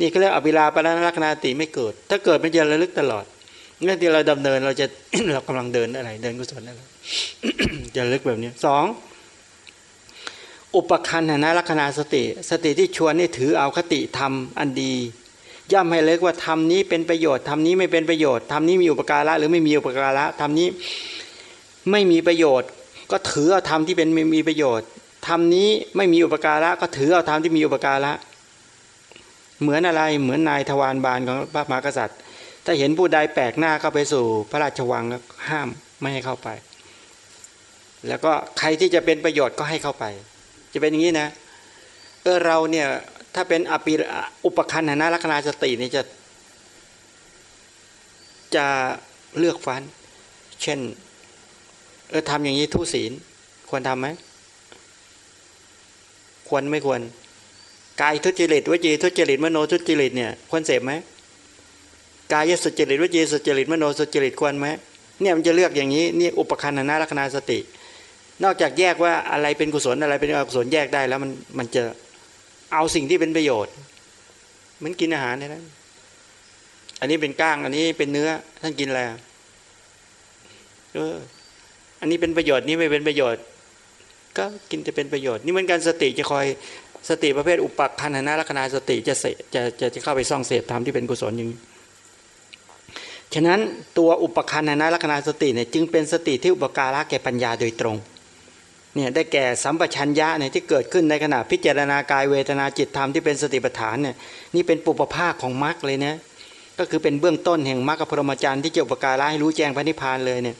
นี่เขาเรียกอภิลาปนาลักนาติไม่เกิด ถ้าเกิดมันจะระลึกตลอดงั้นที่เราดำเนินเราจะเรากำลังเดินอะไร เดินกุศลอะไรจะระลึกแบบนี้สองอุปคันหนะลักษณะสติ สติที่ชวนให้ถือเอาคติธรรมอันดี ย่อมให้เลิกว่าธรรมนี้เป็นประโยชน์ธรรมนี้ไม่เป็นประโยชน์ธรรมนี้มีอุปการะหรือไม่มีอุปการะธรรมนี้ไม่มีประโยชน์ ก็ถือเอาธรรมที่เป็นมีประโยชน์ ธรรมนี้ไม่มีอุปการะก็ถือเอาธรรมที่มีอุปการะ เหมือนอะไรเหมือนนายทวารบาลของพระมหากษัตริย์ ถ้าเห็นผู้ใดแปลกหน้าเข้าไปสู่ พระราชวังก็ห้ามไม่ให้เข้าไป แล้วก็ใครที่จะเป็นประโยชน์ก็ให้เข้าไป จะเป็นอย่างนี้นะเออเราเนี่ยถ้าเป็นอภิอุปคันหนาลักษณะสตินี่จะ จะเลือกฟัน เช่น เออทำอย่างนี้ทุศีล ควรทำไหม ควรไม่ควรกายทุจริตวจีทุจริตมโนทุจริตเนี่ยควรเสพไหมกายสุจริตวจีสุจริตมโนสุจริตควรไหมเนี่ยมันจะเลือกอย่างนี้นี่อุปคันหนาลักษณะสติ นอกจากแยกว่าอะไรเป็นกุศลอะไรเป็นอกุศลแยกได้แล้วมันมันจะเอาสิ่งที่เป็นประโยชน์เหมือนกินอาหารนี่นะอันนี้เป็นก้างอันนี้เป็นเนื้อท่านกินอะไรเอออันนี้เป็นประโยชน์นี่ไม่เป็นประโยชน์ ก็กินจะเป็นประโยชน์ นี่เหมือนกันสติจะคอยสติประเภทอุปคันธนาลักษณะสติจะเสจะจะจะเข้าไปซ่องเสพธรรมที่เป็นกุศลอย่างนี้ฉะนั้นตัวอุปคันนาลักษณะสติเนี่ยจึงเป็นสติที่อุปการะแก่ปัญญาโดยตรงเนี่ยได้แก่สัมปชัญญะเนี่ยที่เกิดขึ้นในขณะพิจารณากายเวทนาจิตธรรมที่เป็นสติปัฏฐานเนี่ยนี่เป็นปุปภาคของมรรคเลยนะก็คือเป็นเบื้องต้นแห่งมรรคพรหมจรรย์ที่เจะอุปการะให้รู้แจ้งพระนิพพานเลยเนี่ย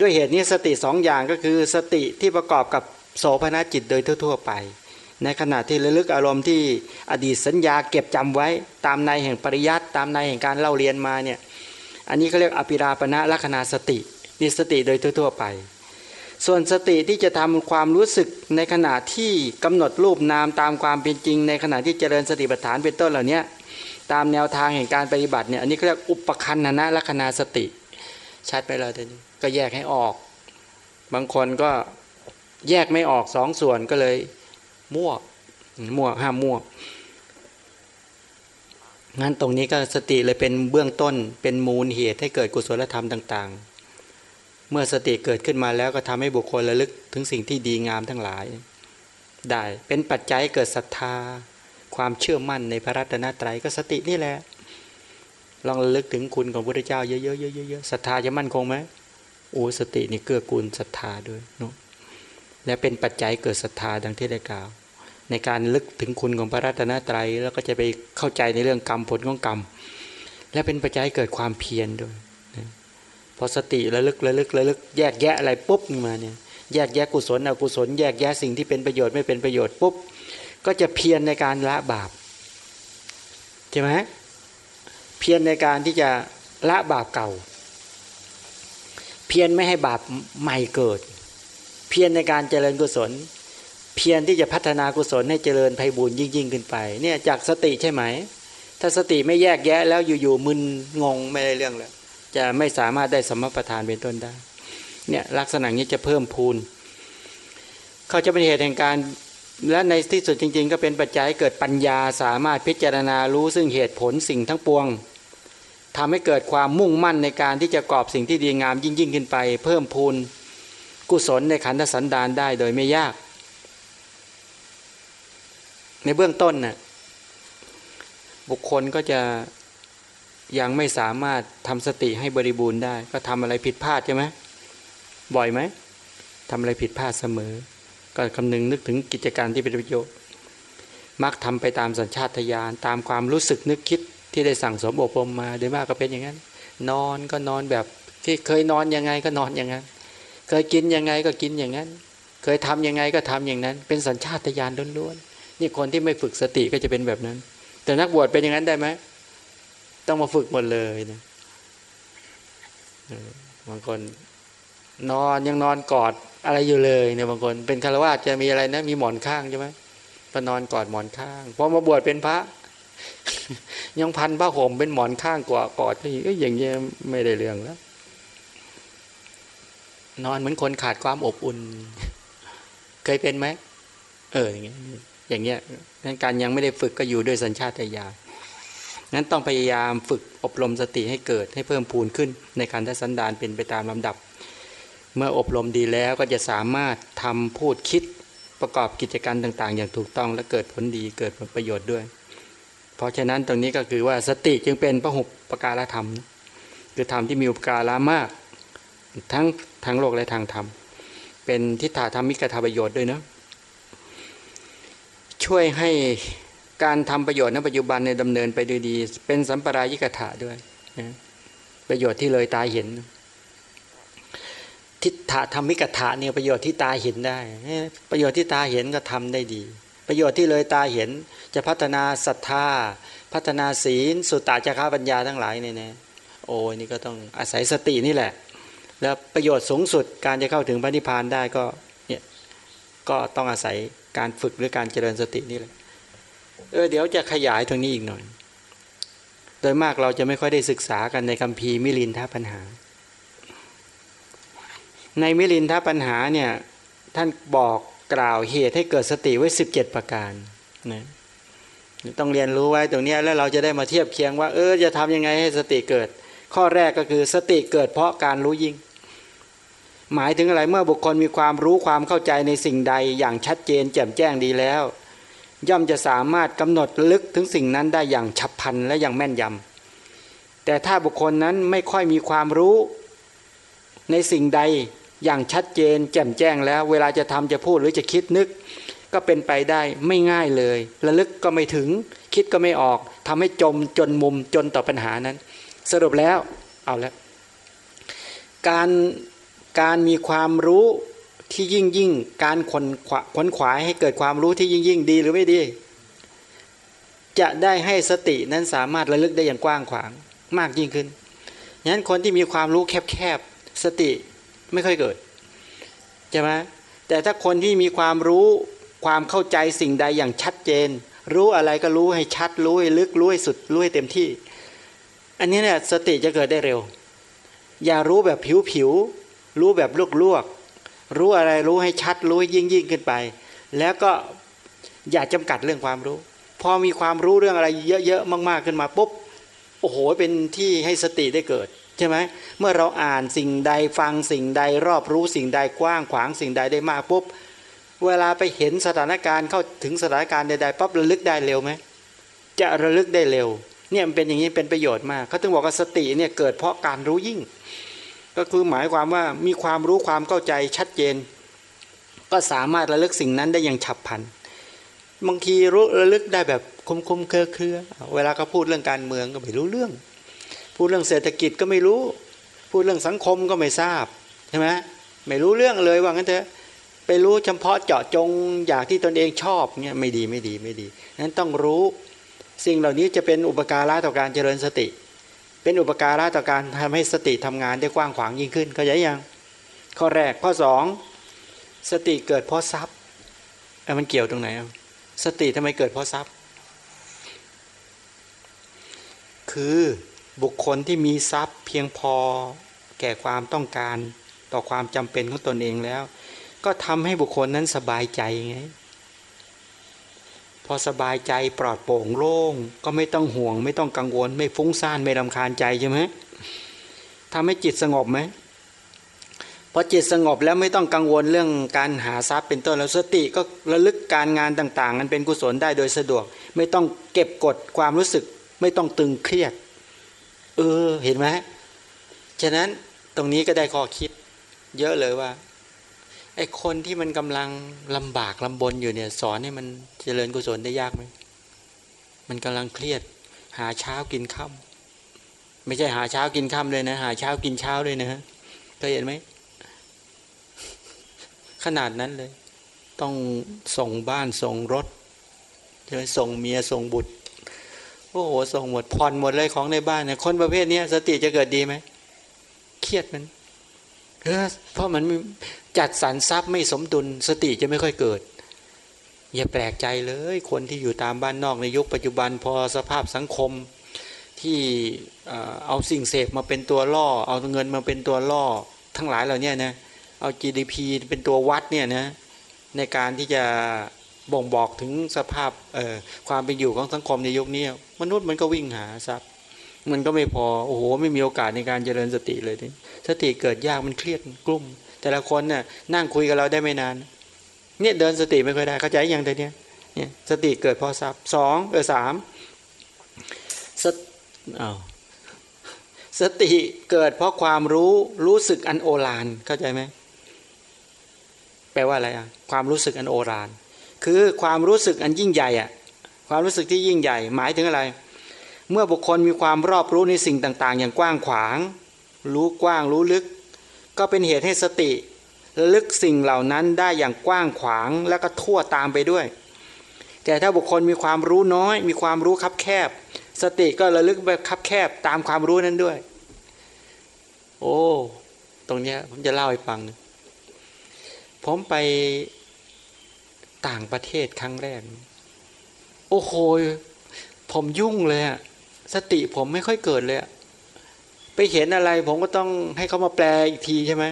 ด้วยเหตุนี้สติสองอย่างก็คือสติที่ประกอบกับโสภณจิตโดยทั่ว ๆ ไป ในขณะที่ระลึกอารมณ์ที่อดีตสัญญาเก็บจำไว้ตามในแห่งปริยัติตามในแห่งการเล่าเรียนมาเนี่ยอันนี้เขาเรียกอภิราปณะลักษณะสตินี่สติโดยทั่ว ๆ ไป ส่วนสติที่จะทำความรู้สึกในขณะที่กำหนดรูปนามตามความเป็นจริง ในขณะที่เจริญสติปัฏฐานเป็นต้นเหล่านี้ตามแนวทางแห่งการปฏิบัติเนี่ยอันนี้เรียกอุปคันนะลักษณะสติ ชัดไปเลยทีนี้ ก็แยกให้ออก บางคนก็แยกไม่ออกสองส่วนก็เลยมั่วมั่วห้ามมั่วงั้นตรงนี้ก็สติเลยเป็นเบื้องต้นเป็นมูลเหตุให้เกิดกุศลธรรมต่าง ๆ เมื่อสติเกิดขึ้นมาแล้วก็ทำให้บุคคลระลึกถึงสิ่งที่ดีงามทั้งหลาย ได้เป็นปัจจัยเกิดศรัทธา ความเชื่อมั่นในพระรัตนตรัยก็สตินี่แหละลองระลึกถึงคุณของพระพุทธเจ้าเยอะๆเยอะๆศรัทธาจะมั่นคงไหม โอ้สตินี่เกื้อกูลศรัทธาด้วยเนาะและเป็นปัจจัยเกิดศรัทธาดังที่ได้กล่าว ในการลึกถึงคุณของพระรัตนตรัยแล้วก็จะไปเข้าใจในเรื่องกรรมผลของกรรม และเป็นปัจจัยเกิดความเพียรด้วยพอสติระลึกระลึกระลึกแยกแยะอะไรปุ๊บมาเนี่ยแยกแยะกุศลอกุศลแยกแยะสิ่งที่เป็นประโยชน์ไม่เป็นประโยชน์ปุ๊บก็จะเพียรในการละบาปใช่ไหมเพียรในการที่จะละบาปเก่า เพียรไม่ให้บาปใหม่เกิด เพียรในการเจริญกุศล เพียรที่จะพัฒนากุศลให้เจริญไพบูรยิ่งยิ่งขึ้นไป เนี่ยจากสติใช่ไหม ถ้าสติไม่แยกแยะแล้วอยู่ๆมึนงงไม่ได้เรื่องเลยจะไม่สามารถได้สมประทานเป็นต้นได้ เนี่ยลักษณะนี้จะเพิ่มพูนเขาจะเป็นเหตุแห่งการและในที่สุดจริง ๆ ก็เป็นปัจจัยเกิดปัญญาสามารถพิจารณารู้ซึ่งเหตุผลสิ่งทั้งปวง ทำให้เกิดความมุ่งมั่นในการที่จะกอบสิ่งที่ดีงามยิ่งยิ่งขึ้นไป เพิ่มพูนกุศลในขันธสันดานได้โดยไม่ยาก ในเบื้องต้นน่ะบุคคลก็จะยังไม่สามารถทำสติให้บริบูรณ์ได้ ก็ทำอะไรผิดพลาดใช่ไหมบ่อยไหมทำอะไรผิดพลาดเสมอ ก็คำนึงนึกถึงกิจการที่เป็นประโยชน์มักทำไปตามสัญชาตญาณตามความรู้สึกนึกคิด ที่ได้สั่งสมอบรมมาโดยมากก็เป็นอย่างนั้น นอนก็นอนแบบที่เคยนอนยังไงก็นอนอย่างนั้น เคยกินยังไงก็กินอย่างนั้น เคยทํำยังไงก็ทำอย่างนั้น เป็นสัญชาตญาณล้วนๆนี่คนที่ไม่ฝึกสติก็จะเป็นแบบนั้น แต่นักบวชเป็นอย่างนั้นได้ไหมต้องมาฝึกหมดเลยนะบางคนนอนยังนอนกอดอะไรอยู่เลยเนี่ยบางคนเป็นคารวะจะมีอะไรนะมีหมอนข้างใช่ไหมก็นอนกอดหมอนข้างพอมาบวชเป็นพระ ยังพันผ้าห่มเป็นหมอนข้างกว่ากอดก็อย่างเงี้ยไม่ได้เรื่องแล้ว นอนเหมือนคนขาดความอบอุ่น เคยเป็นไหมเอออย่างเงี้ยอย่างเงี้ยนั้นการยังไม่ได้ฝึกก็อยู่ด้วยสัญชาตญาณนั้นต้องพยายามฝึกอบรมสติให้เกิดให้เพิ่มพูนขึ้น ในการทัศนดานเป็นไปตามลำดับ เมื่ออบรมดีแล้วก็จะสามารถทำพูดคิดประกอบกิจการต่าง ๆ อย่างถูกต้องและเกิดผลดีเกิดผลประโยชน์ด้วย เพราะฉะนั้นตรงนี้ก็คือว่าสติจึงเป็นพระหุปปการธรรม คือธรรมที่มีอุปการะมาก ทั้งทางโลกและทางธรรม เป็นทิฏฐาธรรมิกถาประโยชน์ด้วยเนาะช่วยให้การทำประโยชน์ในปัจจุบันในดำเนินไปด้วยดี เป็นสัมปรายิกถาด้วยนะประโยชน์ที่เลยตาเห็น ทิฏฐาธรรมิกถาเนี่ยประโยชน์ที่ตาเห็นได้ ประโยชน์ที่ตาเห็นก็ทำได้ดี ประโยชน์ที่เลยตาเห็นจะพัฒนาศรัทธา พัฒนาศีล สุตตาจาราปัญญาทั้งหลายเนี่ยนะโอ้ยนี่ก็ต้องอาศัยสตินี่แหละ แล้วประโยชน์สูงสุดการจะเข้าถึงพระนิพพานได้ก็เนี่ยก็ต้องอาศัยการฝึกหรือการเจริญสตินี่แหละเออเดี๋ยวจะขยายตรงนี้อีกหน่อย โดยมากเราจะไม่ค่อยได้ศึกษากันในคัมภีร์มิลินทปัญหา ในมิลินทปัญหาเนี่ยท่านบอก กล่าวเหตุให้เกิดสติไว้ 17 ประการนะต้องเรียนรู้ไว้ตรงนี้แล้วเราจะได้มาเทียบเคียงว่า เออจะทำยังไงให้สติเกิด ข้อแรกก็คือสติเกิดเพราะการรู้ยิ่ง หมายถึงอะไรเมื่อบุคคลมีความรู้ความเข้าใจในสิ่งใดอย่างชัดเจน แจ่มแจ้งดีแล้ว ย่อมจะสามารถกำหนดลึกถึงสิ่งนั้นได้อย่างฉับพลันและอย่างแม่นยำแต่ถ้าบุคคลนั้นไม่ค่อยมีความรู้ในสิ่งใด อย่างชัดเจนแจ่มแจ้งแล้ว เวลาจะทำจะพูดหรือจะคิดนึก ก็เป็นไปได้ไม่ง่ายเลยระลึกก็ไม่ถึง คิดก็ไม่ออกทำให้จมจนมุมจนต่อปัญหานั้น สรุปแล้วเอาแล้วการการมีความรู้ที่ยิ่งยิ่งการขนขวขนขวายให้เกิดความรู้ที่ยิ่งยิ่งดีหรือไม่ดี จะได้ให้สตินั้นสามารถระลึกได้อย่างกว้างขวางมากยิ่งขึ้นฉะนั้นคนที่มีความรู้แคบๆสติ ไม่ค่อยเกิดใช่ไหมแต่ถ้าคนที่มีความรู้ความเข้าใจสิ่งใดอย่างชัดเจน รู้อะไรก็รู้ให้ชัดรู้ให้ลึกรู้ให้สุดรู้ให้เต็มที่ อันนี้เนี่ยสติจะเกิดได้เร็ว อย่ารู้แบบผิวผิวรู้แบบลวกลวกรู้อะไรรู้ให้ชัดรู้ให้ยิ่งยิ่งขึ้นไป แล้วก็อย่าจำกัดเรื่องความรู้ พอมีความรู้เรื่องอะไรเยอะๆมาก ๆขึ้นมาปุ๊บโอ้โหเป็นที่ให้สติได้เกิด ใช่ไหมเมื่อเราอ่านสิ่งใดฟังสิ่งใดรอบรู้สิ่งใดกว้างขวางสิ่งใดได้มากปุ๊บเวลาไปเห็นสถานการณ์เข้าถึงสถานการณ์ใดๆปั๊บระลึกได้เร็วไหมจะระลึกได้เร็วเนี่ยมันเป็นอย่างนี้เป็นประโยชน์มากเขาถึงบอกว่าสติเนี่ยเกิดเพราะการรู้ยิ่ง ก็คือหมายความว่ามีความรู้ความเข้าใจชัดเจน ก็สามารถระลึกสิ่งนั้นได้อย่างฉับพลันบางทีรู้ระลึกได้แบบคุมเครือเครือเวลาเขาพูดเรื่องการเมืองก็ไม่รู้เรื่อง พูดเรื่องเศรษฐกิจก็ไม่รู้ พูดเรื่องสังคมก็ไม่ทราบใช่ไหมไม่รู้เรื่องเลยว่างั้นเถอะไปรู้เฉพาะเจาะจงอยากที่ตนเองชอบเนี่ยไม่ดีไม่ดีไม่ดีนั้นต้องรู้สิ่งเหล่านี้จะเป็นอุปการะต่อการเจริญสติ เป็นอุปการะต่อการทำให้สติทำงานได้กว้างขวางยิ่งขึ้นเข้าใจยังข้อแรกข้อสองสติเกิดเพราะทรัพย์มันเกี่ยวตรงไหนสติทำไมเกิดเพราะทรัพย์ คือ บุคคลที่มีทรัพย์เพียงพอแก่ความต้องการต่อความจำเป็นของตนเองแล้ว ก็ทำให้บุคคลนั้นสบายใจไงพอสบายใจปลอดโปร่งโล่งก็ไม่ต้องห่วง ไม่ต้องกังวล ไม่ฟุ้งซ่านไม่รำคาญใจใช่ไหมทำให้จิตสงบไหมพอจิตสงบแล้วไม่ต้องกังวลเรื่องการหาทรัพย์เป็นต้นแล้วสติก็ระลึกการงานต่างๆนั้นเป็นกุศลได้โดยสะดวก ไม่ต้องเก็บกดความรู้สึก ไม่ต้องตึงเครียด เออ เห็นไหมฉะนั้นตรงนี้ก็ได้ข้อคิด เยอะเลยว่าไอ้คนที่มันกำลังลำบากลำบนอยู่เนี่ย สอนให้มันเจริญกุศลได้ยากไหมมันกำลังเครียด หาเช้ากินค่ำไม่ใช่หาเช้ากินค่ำเลยนะ หาเช้ากินเช้าเลยนะฮะเคยเห็นไหมขนาดนั้นเลย ต้องส่งบ้านส่งรถใช่ไหมส่งเมียส่งบุตร โอ้โหส่งหมดผ่อนหมดเลยของในบ้านเนี่ยคนประเภทนี้สติจะเกิดดีไหมเครียดมันเออเพราะมันจัดสรรทรัพย์ไม่สมดุลสติจะไม่ค่อยเกิด อย่าแปลกใจเลย คนที่อยู่ตามบ้านนอกในยุคปัจจุบันพอสภาพสังคมที่เอาสิ่งเสพมาเป็นตัวล่อ เอาเงินมาเป็นตัวล่อ ทั้งหลายเหล่านี้นะเอา GDP เป็นตัววัดเนี่ยนะในการที่จะ บ่งบอกถึงสภาพความเป็นอยู่ของสังคมในยุคนี้มนุษย์มันก็วิ่งหาทรัพย์มันก็ไม่พอโอ้โหไม่มีโอกาสในการเจริญสติเลยทีสติเกิดยากมันเครียดกลุ่ม แต่ละคนเน่ะนั่งคุยกับเราได้ไม่นาน เนี่ยเดินสติไม่ค่อยได้เข้าใจยังเนี้ยเนี่ยสติเกิดพอทรัพย์สองเออสามสอ้าวสติเกิดเพราะความรู้รู้สึกอันโอฬารเข้าใจไหมแปลว่าอะไรอะความรู้สึกอันโอฬาร คือความรู้สึกอันยิ่งใหญ่อะความรู้สึกที่ยิ่งใหญ่ หมายถึงอะไร เมื่อบุคคลมีความรอบรู้ในสิ่งต่าง ๆ อย่างกว้างขวาง รู้กว้างรู้ลึก ก็เป็นเหตุให้สติระลึกสิ่งเหล่านั้นได้อย่างกว้างขวางแล้วก็ทั่วตามไปด้วย แต่ถ้าบุคคลมีความรู้น้อย มีความรู้คับแคบ สติก็ระลึกแบบคับแคบตามความรู้นั้นด้วย โอ้ ตรงเนี้ยผมจะเล่าให้ฟัง ผมไป ต่างประเทศครั้งแรก โอ้โหผมยุ่งเลยอะสติผมไม่ค่อยเกิดเลยไปเห็นอะไร ผมก็ต้องให้เขามาแปลอีกทีใช่ไหม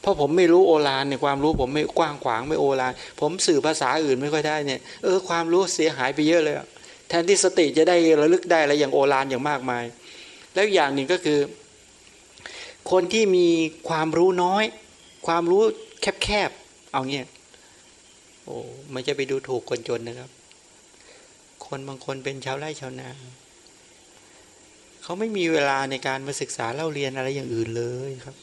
เพราะผมไม่รู้โอรานเนี่ยความรู้ผมไม่กว้างขวางไม่โอรานผมสื่อภาษาอื่นไม่ค่อยได้เนี่ยเออความรู้เสียหายไปเยอะเลยแทนที่สติจะได้ระลึกได้อะไรอย่างโอรานอย่างมากมาย แล้วอย่างหนึ่งก็คือ คนที่มีความรู้น้อย ความรู้แคบๆเอาเงี้ย อ้ไม่จะไปดูถูกคนจนนะครับ คนบางคนเป็นชาวไร่ชาวนาเขาไม่มีเวลาในการมาศึกษาเล่าเรียนอะไรอย่างอื่นเลยครับ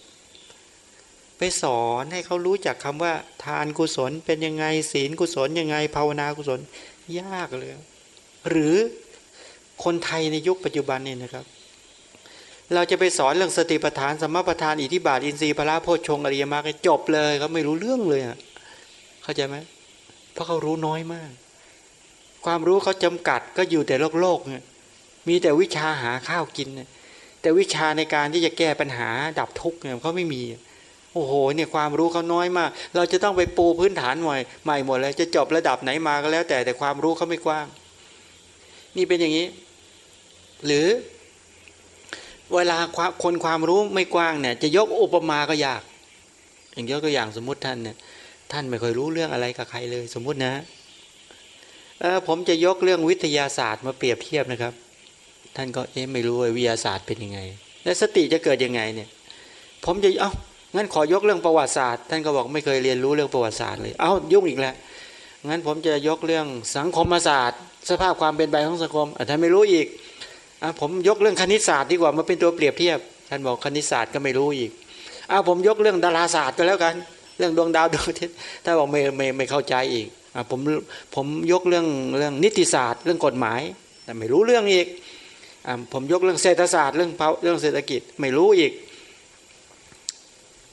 ไปสอนให้เขารู้จักคำว่า ทานกุศลเป็นยังไงศีลกุศลยังไงภาวนากุศลยากเลย หรือคนไทยในยุคปัจจุบันเนี่ยนะครับ เราจะไปสอนเรื่องสติปัฏฐานสมปัฏฐานอิทธิบาทอินทรีย์พระโพชงอริยมรรคจบเลยเขาไม่รู้เรื่องเลยอะเข้าใจไหม เพราะเขารู้น้อยมาก ความรู้เขาจำกัดก็อยู่แต่โลกโลกเนี่ยมีแต่วิชาหาข้าวกินเนี่ยแต่วิชาในการที่จะแก้ปัญหาดับทุกข์เนี่ยเขาไม่มี โอ้โห เนี่ยความรู้เขาน้อยมาก เราจะต้องไปปูพื้นฐานใหม่ใหม่หมดเลยจะจบระดับไหนมาก็แล้ว แต่แต่ความรู้เขาไม่กว้าง นี่เป็นอย่างนี้ หรือ เวลาคนความรู้ไม่กว้างเนี่ย จะยกอุปมาก็ยาก อย่างยกตัวอย่างสมมุติท่านเนี่ย ท่านไม่เคยรู้เรื่องอะไรกับใครเลย สมมุตินะผมจะยกเรื่องวิทยาศาสตร์มาเปรียบเทียบนะครับ ท่านก็เอ๊ะไม่รู้ว่าวิทยาศาสตร์เป็นยังไง และสติจะเกิดยังไงเนี่ย ผมจะเอา้างั้นขอยกเรื่องประวัติศาสตร์ ท่านก็บอกไม่เคยเรียนรู้เรื่องประวัติศาสตร์เลย เอา้ายุ่งอีกแล้วงั้นผมจะยกเรื่องสังคมศาสตร์ สภาพความเป็นไปของสังคมท่านไม่รู้อีกอผมยกเรื่องคณิตศาสตร์ดีกว่ามาเป็นตัวเปรียบเทียบ ท่านบอกคณิตศาสตร์ก็ไม่รู้อีกอาผมยกเรื่องดาราศาสตร์ก็แล้วกัน เรื่องดวงดาวดวงอาทิตย์ถ้าบอกไม่ไม่ไม่เข้าใจอีกอผมผมยกเรื่องเรื่องนิติศาสตร์ เรื่องกฎหมาย แต่ไม่รู้เรื่องอีกอผมยกเรื่องเศรษฐศาสตร์เรื่องเรื่องเศรษฐกิจไม่รู้อีก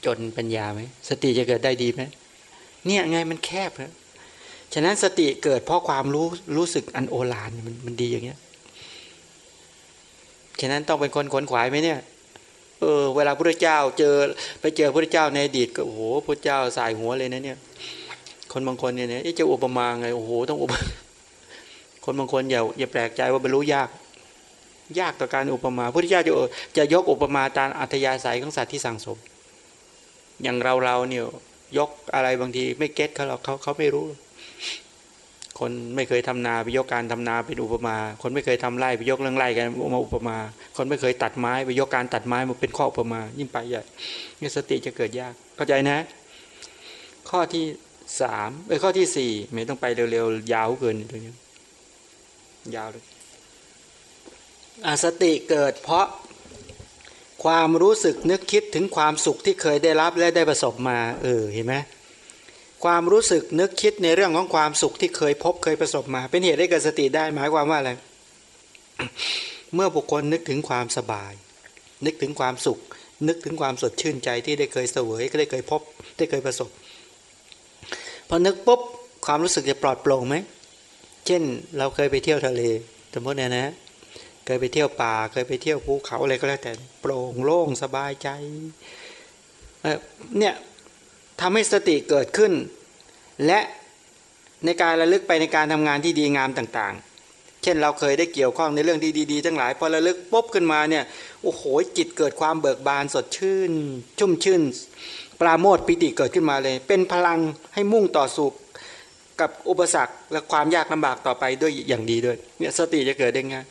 จนปัญญาไหมสติจะเกิดได้ดีไหมเนี่ยไงมันแคบครับฉะนั้นสติเกิดเพราะความรู้รู้สึกอันโอฬารมันมันดีอย่างเงี้ยฉะนั้นต้องเป็นคนขวนขวายไหมเนี่ย เออเวลาพระเจ้าเจอไปเจอพระเจ้าในอดีตก็โอ้โหพระเจ้าสายหัวเลยนะเนี่ย คนบางคนเนี่ยเนี่ยจะอุปมาไงโอ้โหต้องอุปคนบางคนอย่าอย่าแปลกใจว่าบรรลุยาก ยากต่อการอุปมาพระเจ้าจะจะยกอุปมาตามอัธยาศัยของสัตว์ที่สั่งสม อย่างเราเราเนี่ยยกอะไรบางทีไม่เก็ตเขาหรอกเขาเขาไม่รู้ คนไม่เคยทำนาไปยกการทำนาเป็นอุปมา คนไม่เคยทำไร่ไปยกเรื่องไร่กันมาอุปมา คนไม่เคยตัดไม้ไปยกการตัดไม้มาเป็นข้ออุปมา ยิ่งไปใหญ่เนี่ยสติจะเกิดยากเข้าใจนะ ข้อที่สามไอ้ข้อที่สี่ไม่ต้องไปเร็วๆยาวเกินตัวนี้ยาวเลยสติเกิดเพราะความรู้สึกนึกคิดถึงความสุขที่เคยได้รับและได้ประสบมา เออเห็นไหม ความรู้สึกนึกคิดในเรื่องของความสุขที่เคยพบเคยประสบมา เป็นเหตุให้เกิดสติได้หมายความว่าอะไรเมื่อบุคคลนึกถึงความสบาย นึกถึงความสุข นึกถึงความสดชื่นใจที่ได้เคยเสวยก็ได้เคยพบ ได้เคยประสบพอนึกปุ๊บความรู้สึกจะปลอดโปร่งไหมเช่น เราเคยไปเที่ยวทะเลสมมติเนี่ยนะเคยไปเที่ยวป่า เคยไปเที่ยวภูเขาอะไรก็แล้วแต่โปร่งโล่งสบายใจเนี่ย ทำให้สติเกิดขึ้น และในการระลึกไปในการทำงานที่ดีงามต่างๆ เช่นเราเคยได้เกี่ยวข้องในเรื่องที่ดีๆ ทั้งหลายพอระลึกปุ๊บขึ้นมาเนี่ยโอ้โหจิตเกิดความเบิกบานสดชื่น ชุ่มชื่น ปราโมทปิติเกิดขึ้นมาเลย เป็นพลังให้มุ่งต่อสู้กับอุปสรรคและความยากลำบากต่อไปด้วยอย่างดีด้วยเนี่ยสติจะเกิดได้ง่าย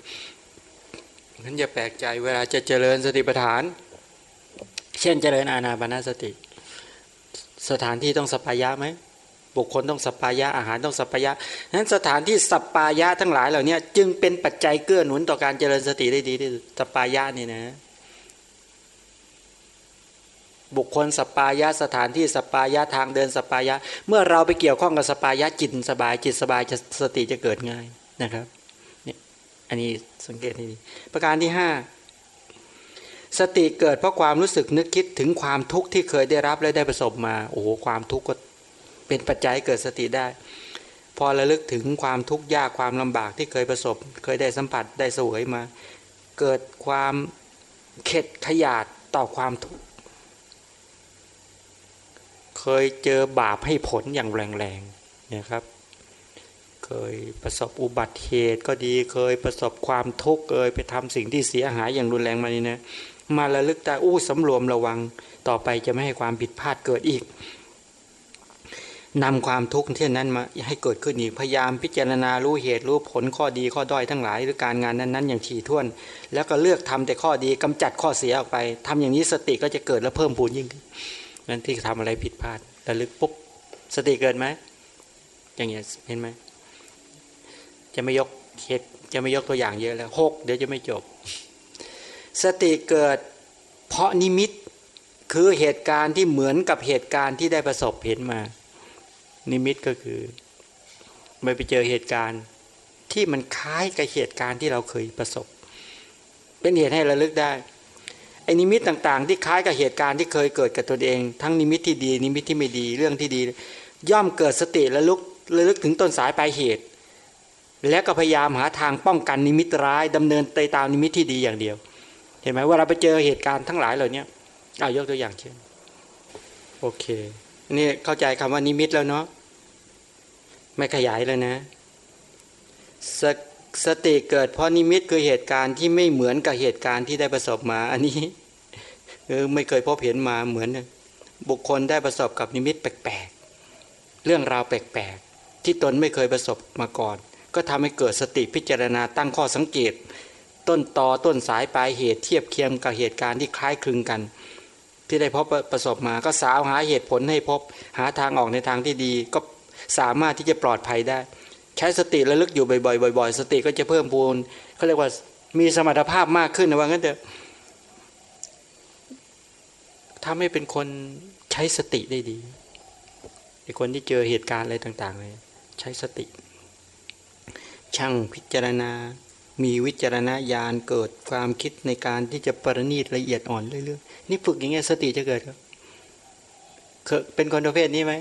นั้นอย่าแปลกใจเวลาจะเจริญสติปัฏฐาน เช่นเจริญอาณาบานาสติ สถานที่ต้องสปายะไหมบุคคลต้องสปายะอาหารต้องสปายะนั้นสถานที่สปายะทั้งหลายเหล่านี้จึงเป็นปัจจัยเกื้อหนุนต่อการเจริญสติได้ดีที่สัปปายะนี่นะบุคคลสัปปายะสถานที่สัปปายะทางเดินสัปปายะ เมื่อเราไปเกี่ยวข้องกับสัปปายะจิตสบายจิตสบายจะสติจะเกิดง่ายนะครับเนี่ยอันนี้สังเกตให้ดีประการที่ห้า สติเกิดเพราะความรู้สึกนึกคิดถึงความทุกข์ที่เคยได้รับและได้ประสบมา โอ้โหความทุกข์ก็เป็นปัจจัยเกิดสติได้ พอระลึกถึงความทุกข์ยากความลำบากที่เคยประสบ เคยได้สัมผัสได้สวยมา เกิดความเข็ดขยาดต่อความทุกข์เคยเจอบาปให้ผลอย่างแรงๆนะครับเคยประสบอุบัติเหตุก็ดีเคยประสบความทุกข์เคยไปทำสิ่งที่เสียหายอย่างรุนแรงมานี่นะ มาระลึกได้อู้สำรวมระวัง ต่อไปจะไม่ให้ความผิดพลาดเกิดอีกนำความทุกข์ที่นั้นมาให้เกิดขึ้นอีกพยายามพิจารณารู้เหตุรู้ผลข้อดีข้อด้อยทั้งหลาย หรือการงานนั้นๆอย่างถี่ถ้วน แล้วก็เลือกทำแต่ข้อดีกำจัดข้อเสียออกไปทำอย่างนี้สติก็จะเกิดและเพิ่มพูนยิ่งขึ้นนั้นที่ทำอะไรผิดพลาดระลึกปุ๊บสติเกิดไหมอย่างเงี้ยเห็นไหมจะไม่ยกเหตุจะไม่ยกตัวอย่างเยอะแล้วหกเดี๋ยวจะไม่จบ สติเกิดเพราะนิมิตคือเหตุการณ์ที่เหมือนกับเหตุการณ์ที่ได้ประสบเห็นมา นิมิตก็คือไม่ไปเจอเหตุการณ์ที่มันคล้ายกับเหตุการณ์ที่เราเคยประสบ เป็นเหตุให้ระลึกได้ไอ้นิมิตต่างๆ ที่คล้ายกับเหตุการณ์ที่เคยเกิดกับตัวเอง ทั้งนิมิตที่ดีนิมิตที่ไม่ดีเรื่องที่ดี ย่อมเกิดสติระลึกระลึกถึงต้นสายปลายเหตุ และก็พยายามหาทางป้องกันนิมิตร้ายดำเนินไปตามนิมิตที่ดีอย่างเดียว เห็นไหมว่าเราไปเจอเหตุการณ์ทั้งหลายเหล่านี้เอายกตัวอย่างเช่น โอเค นี่เข้าใจคำว่านิมิตแล้วเนาะไม่ขยายแล้วนะสสติเกิดเพราะนิมิตคือเหตุการณ์ที่ไม่เหมือนกับเหตุการณ์ที่ได้ประสบมา อันนี้เออไม่เคยพบเห็นมาเหมือน บุคคลได้ประสบกับนิมิตแปลกๆเรื่องราวแปลกๆที่ตนไม่เคยประสบมาก่อน ก็ทำให้เกิดสติพิจารณาตั้งข้อสังเกต ต้นตอต้นสายปลายเหตุเทียบเคียงกับเหตุการณ์ที่คล้ายคลึงกัน ที่ได้พบประสบมาก็สาวหาเหตุผลให้พบ หาทางออกในทางที่ดี ก็สามารถที่จะปลอดภัยได้ ใช้สติระลึกอยู่บ่อยๆบ่อยๆ สติก็จะเพิ่มพูนเขาเรียกว่ามีสมรรถภาพมากขึ้นนะว่างั้นเถอะทำให้เป็นคนใช้สติได้ดีไอ้คนที่เจอเหตุการณ์อะไรต่างๆเลยใช้สติ ช่างพิจารณา มีวิจารณญาณเกิดความคิดในการที่จะประณีตละเอียดอ่อนเรื่อยๆนี่ฝึกอย่างเงี้ยสติจะเกิดครับเป็นคนประเภทนี้ไหม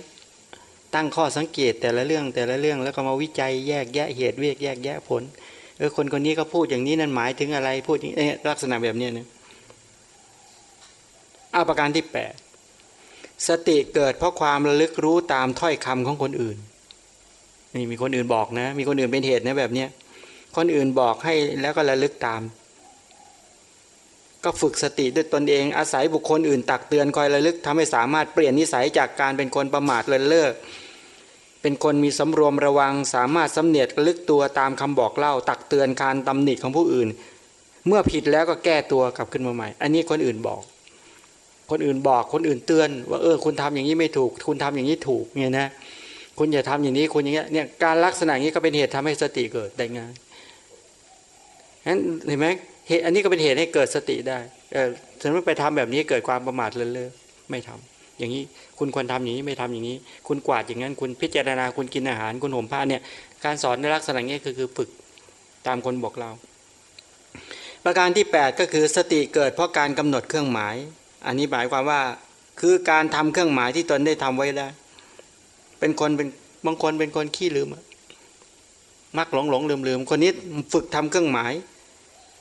ตั้งข้อสังเกตแต่ละเรื่องแต่ละเรื่องแล้วก็มาวิจัยแยกแยะเหตุเวกแยกแยะผลเออคนคนนี้ก็พูดอย่างนี้นั่นหมายถึงอะไรพูดนี้ลักษณะแบบนี้นะอาประการที่แปดสติเกิดเพราะความระลึกรู้ตามถ้อยคำของคนอื่น นี่มีคนอื่นบอกนะ มีคนอื่นเป็นเหตุนะแบบเนี้ย คนอื่นบอกให้แล้วก็ระลึกตาม ก็ฝึกสติด้วยตนเองอาศัยบุคคลอื่นตักเตือนคอยระลึกทำให้สามารถเปลี่ยนนิสัยจากการเป็นคนประมาทเลินเล่อเป็นคนมีสำรวมระวังสามารถสำเนียดระลึกตัวตามคำบอกเล่า ตักเตือนการตำหนิของผู้อื่น เมื่อผิดแล้วก็แก้ตัวกลับขึ้นมาใหม่ อันนี้คนอื่นบอก คนอื่นบอกคนอื่นเตือน ว่าเออคุณทำอย่างนี้ไม่ถูก คุณทำอย่างนี้ถูกเนี่ยนะ คุณอย่าทำอย่างนี้คุณอย่างเงี้ยเนี่ยการลักษณะนี้ก็เป็นเหตุทำให้สติเกิดได้ง่าย นั้นเห็นไหมเหตุอันนี้ก็เป็นเหตุให้เกิดสติได้เออสมมติไปทำแบบนี้เกิดความประมาทเลินเล่อไม่ทำอย่างนี้คุณควรทำอย่างนี้ไม่ทำอย่างนี้ คุณกวาดอย่างนั้น คุณพิจารณาคุณกินอาหารคุณห่มผ้าเนี่ยการสอนในลักษณะนี้คือคือฝึกตามคนบอกเรา ประการที่ 8 ก็คือสติเกิดเพราะการกำหนดเครื่องหมาย อันนี้หมายความว่าคือการทำเครื่องหมายที่ตนได้ทำไว้แล้วเป็นคนเป็นบางคนเป็นคนขี้ลืม มักหลงหลงลืมลืมคนนี้ฝึกทำเครื่องหมาย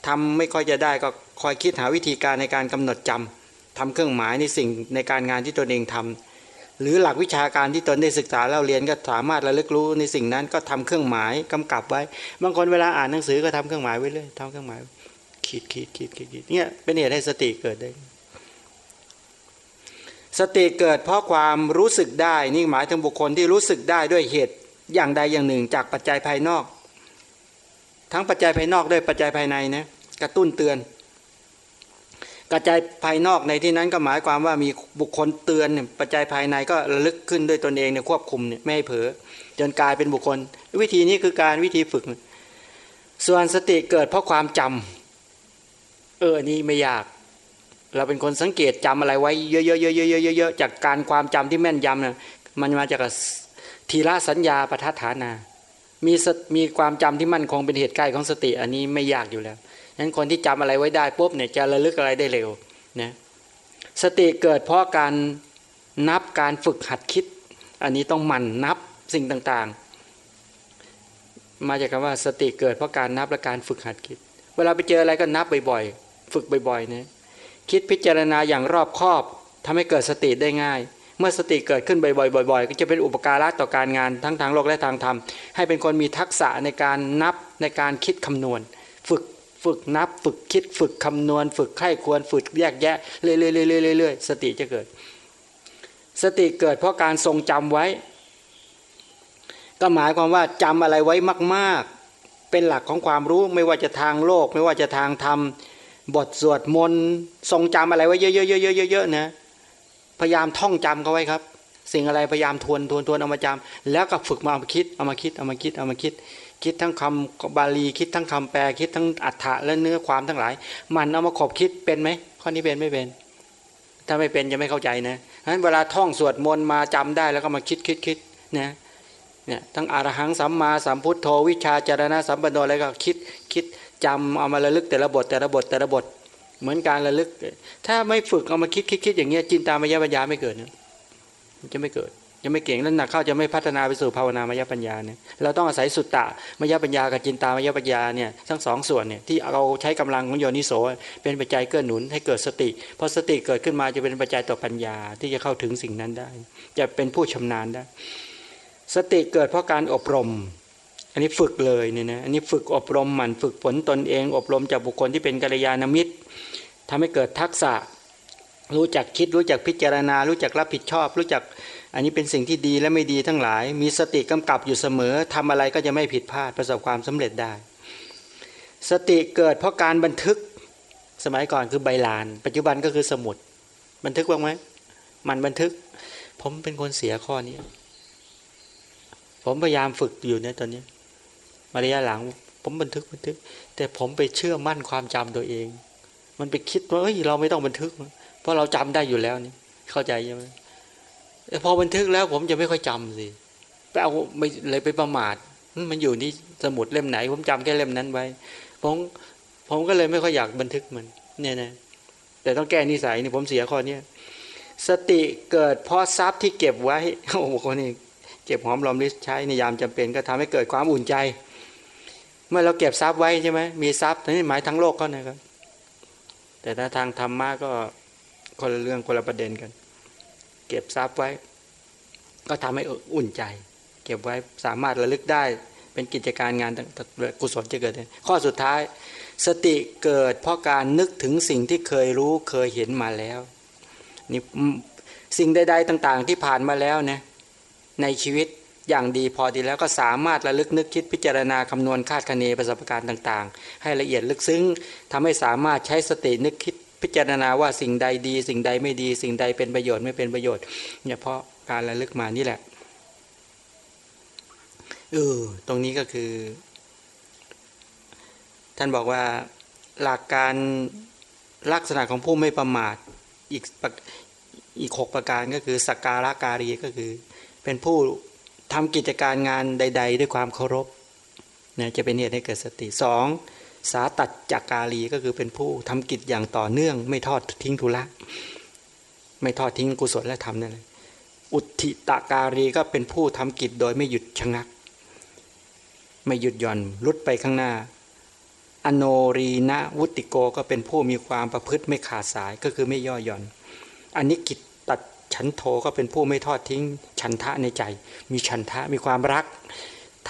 ทำไม่ค่อยจะได้ก็คอยคิดหาวิธีการในการกำหนดจำทำเครื่องหมายในสิ่งในการงานที่ตนเองทำหรือหลักวิชาการที่ตนได้ศึกษาแล้วเรียนก็สามารถระลึกรู้ในสิ่งนั้นก็ทำเครื่องหมายกำกับไว้ บางคนเวลาอ่านหนังสือก็ทำเครื่องหมายไว้เลยทำเครื่องหมายขีดขีดขีดขีดขีดเนี่ยเป็นเหตุให้สติเกิดได้สติเกิดเพราะความรู้สึกได้ นี่หมายถึงบุคคลที่รู้สึกได้ด้วยเหตุ อย่างใดอย่างหนึ่ง จากปัจจัยภายนอก ทั้งปัจจัยภายนอกด้วยปัจจัยภายในนะกระตุ้นเตือน กระจายภายนอกในที่นั้นก็หมายความว่ามีบุคคลเตือนเนี่ยปัจจัยภายในก็ระลึกขึ้นด้วยตนเองเนี่ยควบคุมเนี่ยไม่ให้เผลอจนกลายเป็นบุคคล วิธีนี้คือการวิธีฝึก ส่วนสติเกิดเพราะความจำเออนนี้ไม่ยาก เราเป็นคนสังเกตจำอะไรไว้เยอะๆๆๆๆจากการความจำที่แม่นยำเนี่ยมันมาจาก ทีละสัญญาปทัฏฐานา มีมีความจำที่มั่นคงเป็นเหตุใกล้ของสติ อันนี้ไม่ยากอยู่แล้วนั้นคนที่จำอะไรไว้ได้ปุ๊บเนี่ยจะระลึกอะไรได้เร็วนะสติเกิดเพราะการนับการฝึกหัดคิด อันนี้ต้องหมั่นนับสิ่งต่างๆ มาจากคำว่าสติเกิดเพราะการนับและการฝึกหัดคิด เวลาไปเจออะไรก็นับบ่อยๆ ฝึกบ่อยๆนะคิดพิจารณาอย่างรอบคอบทำให้เกิดสติได้ง่าย เมื่อสติเกิดขึ้นบ่อยๆบ่อยๆก็จะเป็นอุปการะต่อการงานทั้งทางโลกและทางธรรม ให้เป็นคนมีทักษะในการนับในการคิดคำนวณ ฝึกฝึกนับ ฝึกคิดฝึกคำนวณ ฝึกไข้ควรฝึกแยกแยะเรื่อยๆๆๆสติจะเกิด สติเกิดเพราะการทรงจำไว้ ก็หมายความว่าจำอะไรไว้มากๆ เป็นหลักของความรู้ไม่ว่าจะทางโลก ไม่ว่าจะทางธรรมบทสวดมนต์ทรงจำอะไรไว้เยอะๆๆๆๆนะ พยายามท่องจำเขาไว้ครับ สิ่งอะไรพยายามทวนทวนทวนเอามาจำแล้วก็ฝึกมาเอามาคิดเอามาคิดเอามาคิดเอามาคิด คิดทั้งคำบาลีคิดทั้งคำแปลคิดทั้งอัฏฐะและเนื้อความทั้งหลาย มันเอามาขบคิดเป็นไหมข้อนี้เป็นไม่เป็น ถ้าไม่เป็นจะไม่เข้าใจนะฉะนั้นเวลาท่องสวดมนต์มาจำได้แล้วก็มาคิดคิดคิดนะเนี่ยทั้งอรหังสัมมาสัมพุทโธวิชาจารณะสัมปันโนอะไรก็คิดคิดจำเอามาระลึกแต่ละบทแต่ละบทแต่ละบท เหมือนการระลึก ถ้าไม่ฝึกเอามาคิดคิดคดอย่างเงี้ยจินตามายปัญญาไม่เกิดนะมันจะไม่เกิดยังไม่เก่งแล้วหนักเข้าจะไม่พัฒนาไปสู่ภาวนามายปัญญาเนี่ยเราต้องอาศัยสุตตะมายปัญญากับจินตามายปัญญาเนี่ยทั้งสองส่วนเนี่ยที่เราใช้กำลังของโยนิโสเป็นปัจจัยเกื้อหนุนให้เกิดสติพอสติเกิดขึ้นมาจะเป็นปัจจัยต่อปัญญาที่จะเข้าถึงสิ่งนั้นได้ จะเป็นผู้ชำนาญได้ สติเกิดเพราะการอบรม อันนี้ฝึกเลยเนี่ยนะอันนี้ฝึกอบรมหมั่นฝึกฝนตนเอง อบรมจากบุคคลที่เป็นกัลยาณมิตร ทำให้เกิดทักษะ รู้จักคิด รู้จักพิจารณา รู้จักรับผิดชอบ รู้จักอันนี้เป็นสิ่งที่ดีและไม่ดีทั้งหลาย มีสติกำกับอยู่เสมอทำอะไรก็จะไม่ผิดพลาดประสบความสำเร็จได้ สติเกิดเพราะการบันทึกสมัยก่อนคือใบลาน ปัจจุบันก็คือสมุด บันทึกบ้างไหมมันบันทึก ผมเป็นคนเสียข้อนี้ผมพยายามฝึกอยู่เนี่ยตอนนี้มาระยะหลัง ผมบันทึกบันทึก แต่ผมไปเชื่อมั่นความจำตัวเอง มันไปคิดว่าเอ้ยเราไม่ต้องบันทึก เพราะเราจำได้อยู่แล้วนี่เข้าใจใช่ไหมพอบันทึกแล้วผมจะไม่ค่อยจำสิไปเอาไม่เลยไปประมาทมันอยู่ที่สมุดเล่มไหน ผมจำแค่เล่มนั้นไว้ผมผมก็เลยไม่ค่อยอยากบันทึกมัน เนี่ยนะแต่ต้องแก้นิสัยนี่ผมเสียข้อเนี้ยสติเกิดเพราะทรัพย์ที่เก็บไว้โอ้โหคนนี้เก็บหอมรอมริบใช้ในยามจำเป็นก็ทำให้เกิดความอุ่นใจ เมื่อเราเก็บทรัพย์ไว้ใช่ไหมมีทรัพย์นี่หมายทั้งโลกก็นะครับ แต่ถ้าทางธรรมะก็คนละเรื่องคนละประเด็นกัน เก็บทรัพย์ไว้ ก็ทำให้อุ่นใจ เก็บไว้สามารถระลึกได้ เป็นกิจการงานกุศลจะเกิดข้อสุดท้าย สติเกิดเพราะการนึกถึงสิ่งที่เคยรู้เคยเห็นมาแล้วนี่สิ่งใดๆต่าง ๆ ที่ผ่านมาแล้วนะในชีวิต อย่างดีพอดีแล้วก็สามารถระลึกนึกคิดพิจารณาคำนวณคาดคะเนประสบการณ์ต่าง ๆ ให้ละเอียดลึกซึ้งทำให้สามารถใช้สตินึกคิดพิจารณาว่าสิ่งใดดี สิ่งใดไม่ดี สิ่งใดเป็นประโยชน์ไม่เป็นประโยชน์เนี่ยเพราะการระลึกมานี่แหละเออตรงนี้ก็คือ ท่านบอกว่าหลักการลักษณะของผู้ไม่ประมาทอีกอีกหกประการก็คือสักการะการีก็คือ เป็นผู้ ทำกิจการงานใด ๆ ด้วยความเคารพนะจะเป็นเหตุให้เกิดสติสองสาตัดจากกาลีก็คือเป็นผู้ทำกิจอย่างต่อเนื่อง ไม่ทอดทิ้งทุละไม่ทอดทิ้งกุศลและธรรมนั่นเลยอุทิตาการีก็เป็นผู้ทำกิจโดยไม่หยุดชะงัก ไม่หยุดหย่อนลุดไปข้างหน้า อโนรีนะวุติโกก็เป็นผู้มีความประพฤติไม่ขาดสายก็คือไม่ย่อหย่อนอันนี้กิจ ฉันโทก็เป็นผู้ไม่ทอดทิ้ง ฉันทะในใจ มีฉันทะมีความรัก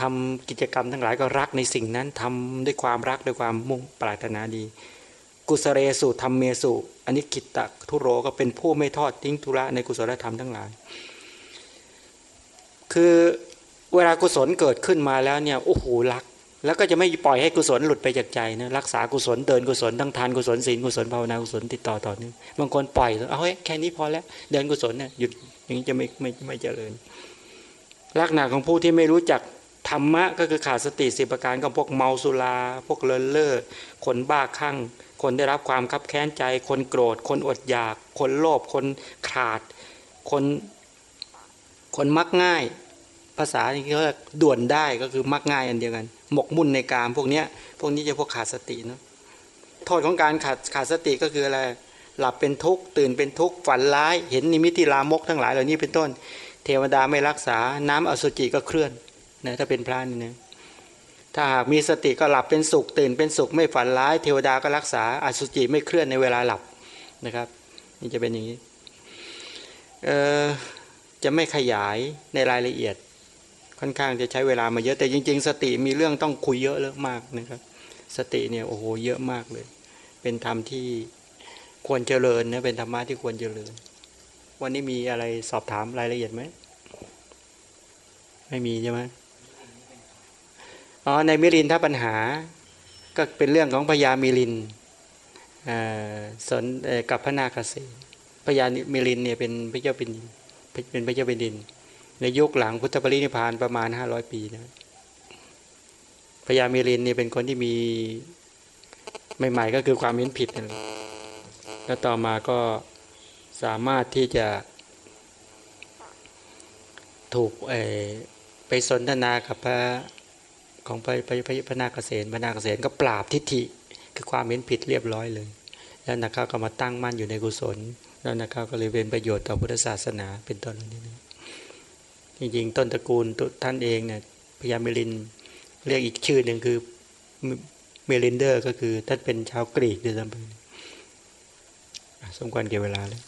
ทำกิจกรรมทั้งหลายก็รักในสิ่งนั้นทำด้วยความรักด้วยความมุ่งปรารถนาดี กุศเรสุธรรมเมสุอันนี้กิตตะทุโรก็เป็นผู้ไม่ทอดทิ้งธุระในกุศลธรรมทั้งหลาย คือเวลากุศลเกิดขึ้นมาแล้วเนี่ยโอ้โหรัก แล้วก็จะไม่ปล่อยให้กุศลหลุดไปจากใจนะรักษากุศลเดินกุศลทั้งทานกุศลศีลกุศลภาวนากุศลติดต่อต่อเนื่องบางคนปล่อยเอาเฮ้ยแค่นี้พอแล้ว เดินกุศลเนี่ยหยุดอย่างนี้จะไม่ไม่ไม่เจริญ ลักษณะของผู้ที่ไม่รู้จักธรรมะก็คือขาดสติสิประการก็พวกเมาสุราพวกเลินเล่อคนบ้าคลั่งคนได้รับความคับแค้นใจ คนโกรธ คนอดอยาก คนโลภคนขาด คนคนมักง่าย ภาษาที่เขาเรียกด่วนได้ก็คือมักง่ายอันเดียวกัน หมกมุ่นในกามพวกเนี้ยพวกนี้จะพวกขาดสติเนาะโทษของการขาดขาดสติก็คืออะไรหลับเป็นทุกข์ตื่นเป็นทุกข์ฝันร้ายเห็นนิมิติลามกทั้งหลายเหล่านี้เป็นต้น เทวดาไม่รักษาน้ำอสุจิก็เคลื่อนนะถ้าเป็นพระนี่นะถ้าหากมีสติก็หลับเป็นสุข ตื่นเป็นสุขไม่ฝันร้าย เทวดาก็รักษาอสุจิไม่เคลื่อนในเวลาหลับนะครับ นี่จะเป็นอย่างนี้จะไม่ขยายในรายละเอียด ค่อนข้างจะใช้เวลามาเยอะแต่จริง ๆ สติมีเรื่องต้องคุยเยอะเรื่องมากนะครับ สติเนี่ยโอ้โหเยอะมากเลย เป็นธรรมที่ควรเจริญนะเป็นธรรมะที่ควรเจริญ วันนี้มีอะไรสอบถามรายละเอียดไหมไม่มีใช่ไหมอ๋อในมิรินถ้าปัญหาก็เป็นเรื่องของพญามิรินอ่าสนกับพระนาคเษนพญามิรินเนี่ยเป็นพระเจ้าเป็นเป็นพระเจ้าเป็นดิน ในยุคหลังพุทธปรินิพานประมาณห้าร้อยปีนะพญามิรินเนี่ยเป็นคนที่มีใหม่ๆก็คือความเห็นผิดนั่นแหละแล้วต่อมาก็สามารถที่จะถูกไปสนทนากับพระของพระพระพระพระนาคเษนพระนาคเษนก็ปราบทิฏฐิคือความเห็นผิดเรียบร้อยเลย แล้วนะครับก็มาตั้งมั่นอยู่ในกุศล แล้วนะครับก็เลยเป็นประโยชน์ต่อพุทธศาสนาเป็นต้นนี้นะ จริงๆ ต้นตระกูลท่านเองเนี่ยพญาเมลินเรียกอีกชื่อหนึ่งคือเมลินเดอร์ ก็คือท่านเป็นชาวกรีกด้วยซ้ำไปสมควรเกี่ยวเวลาแล้ว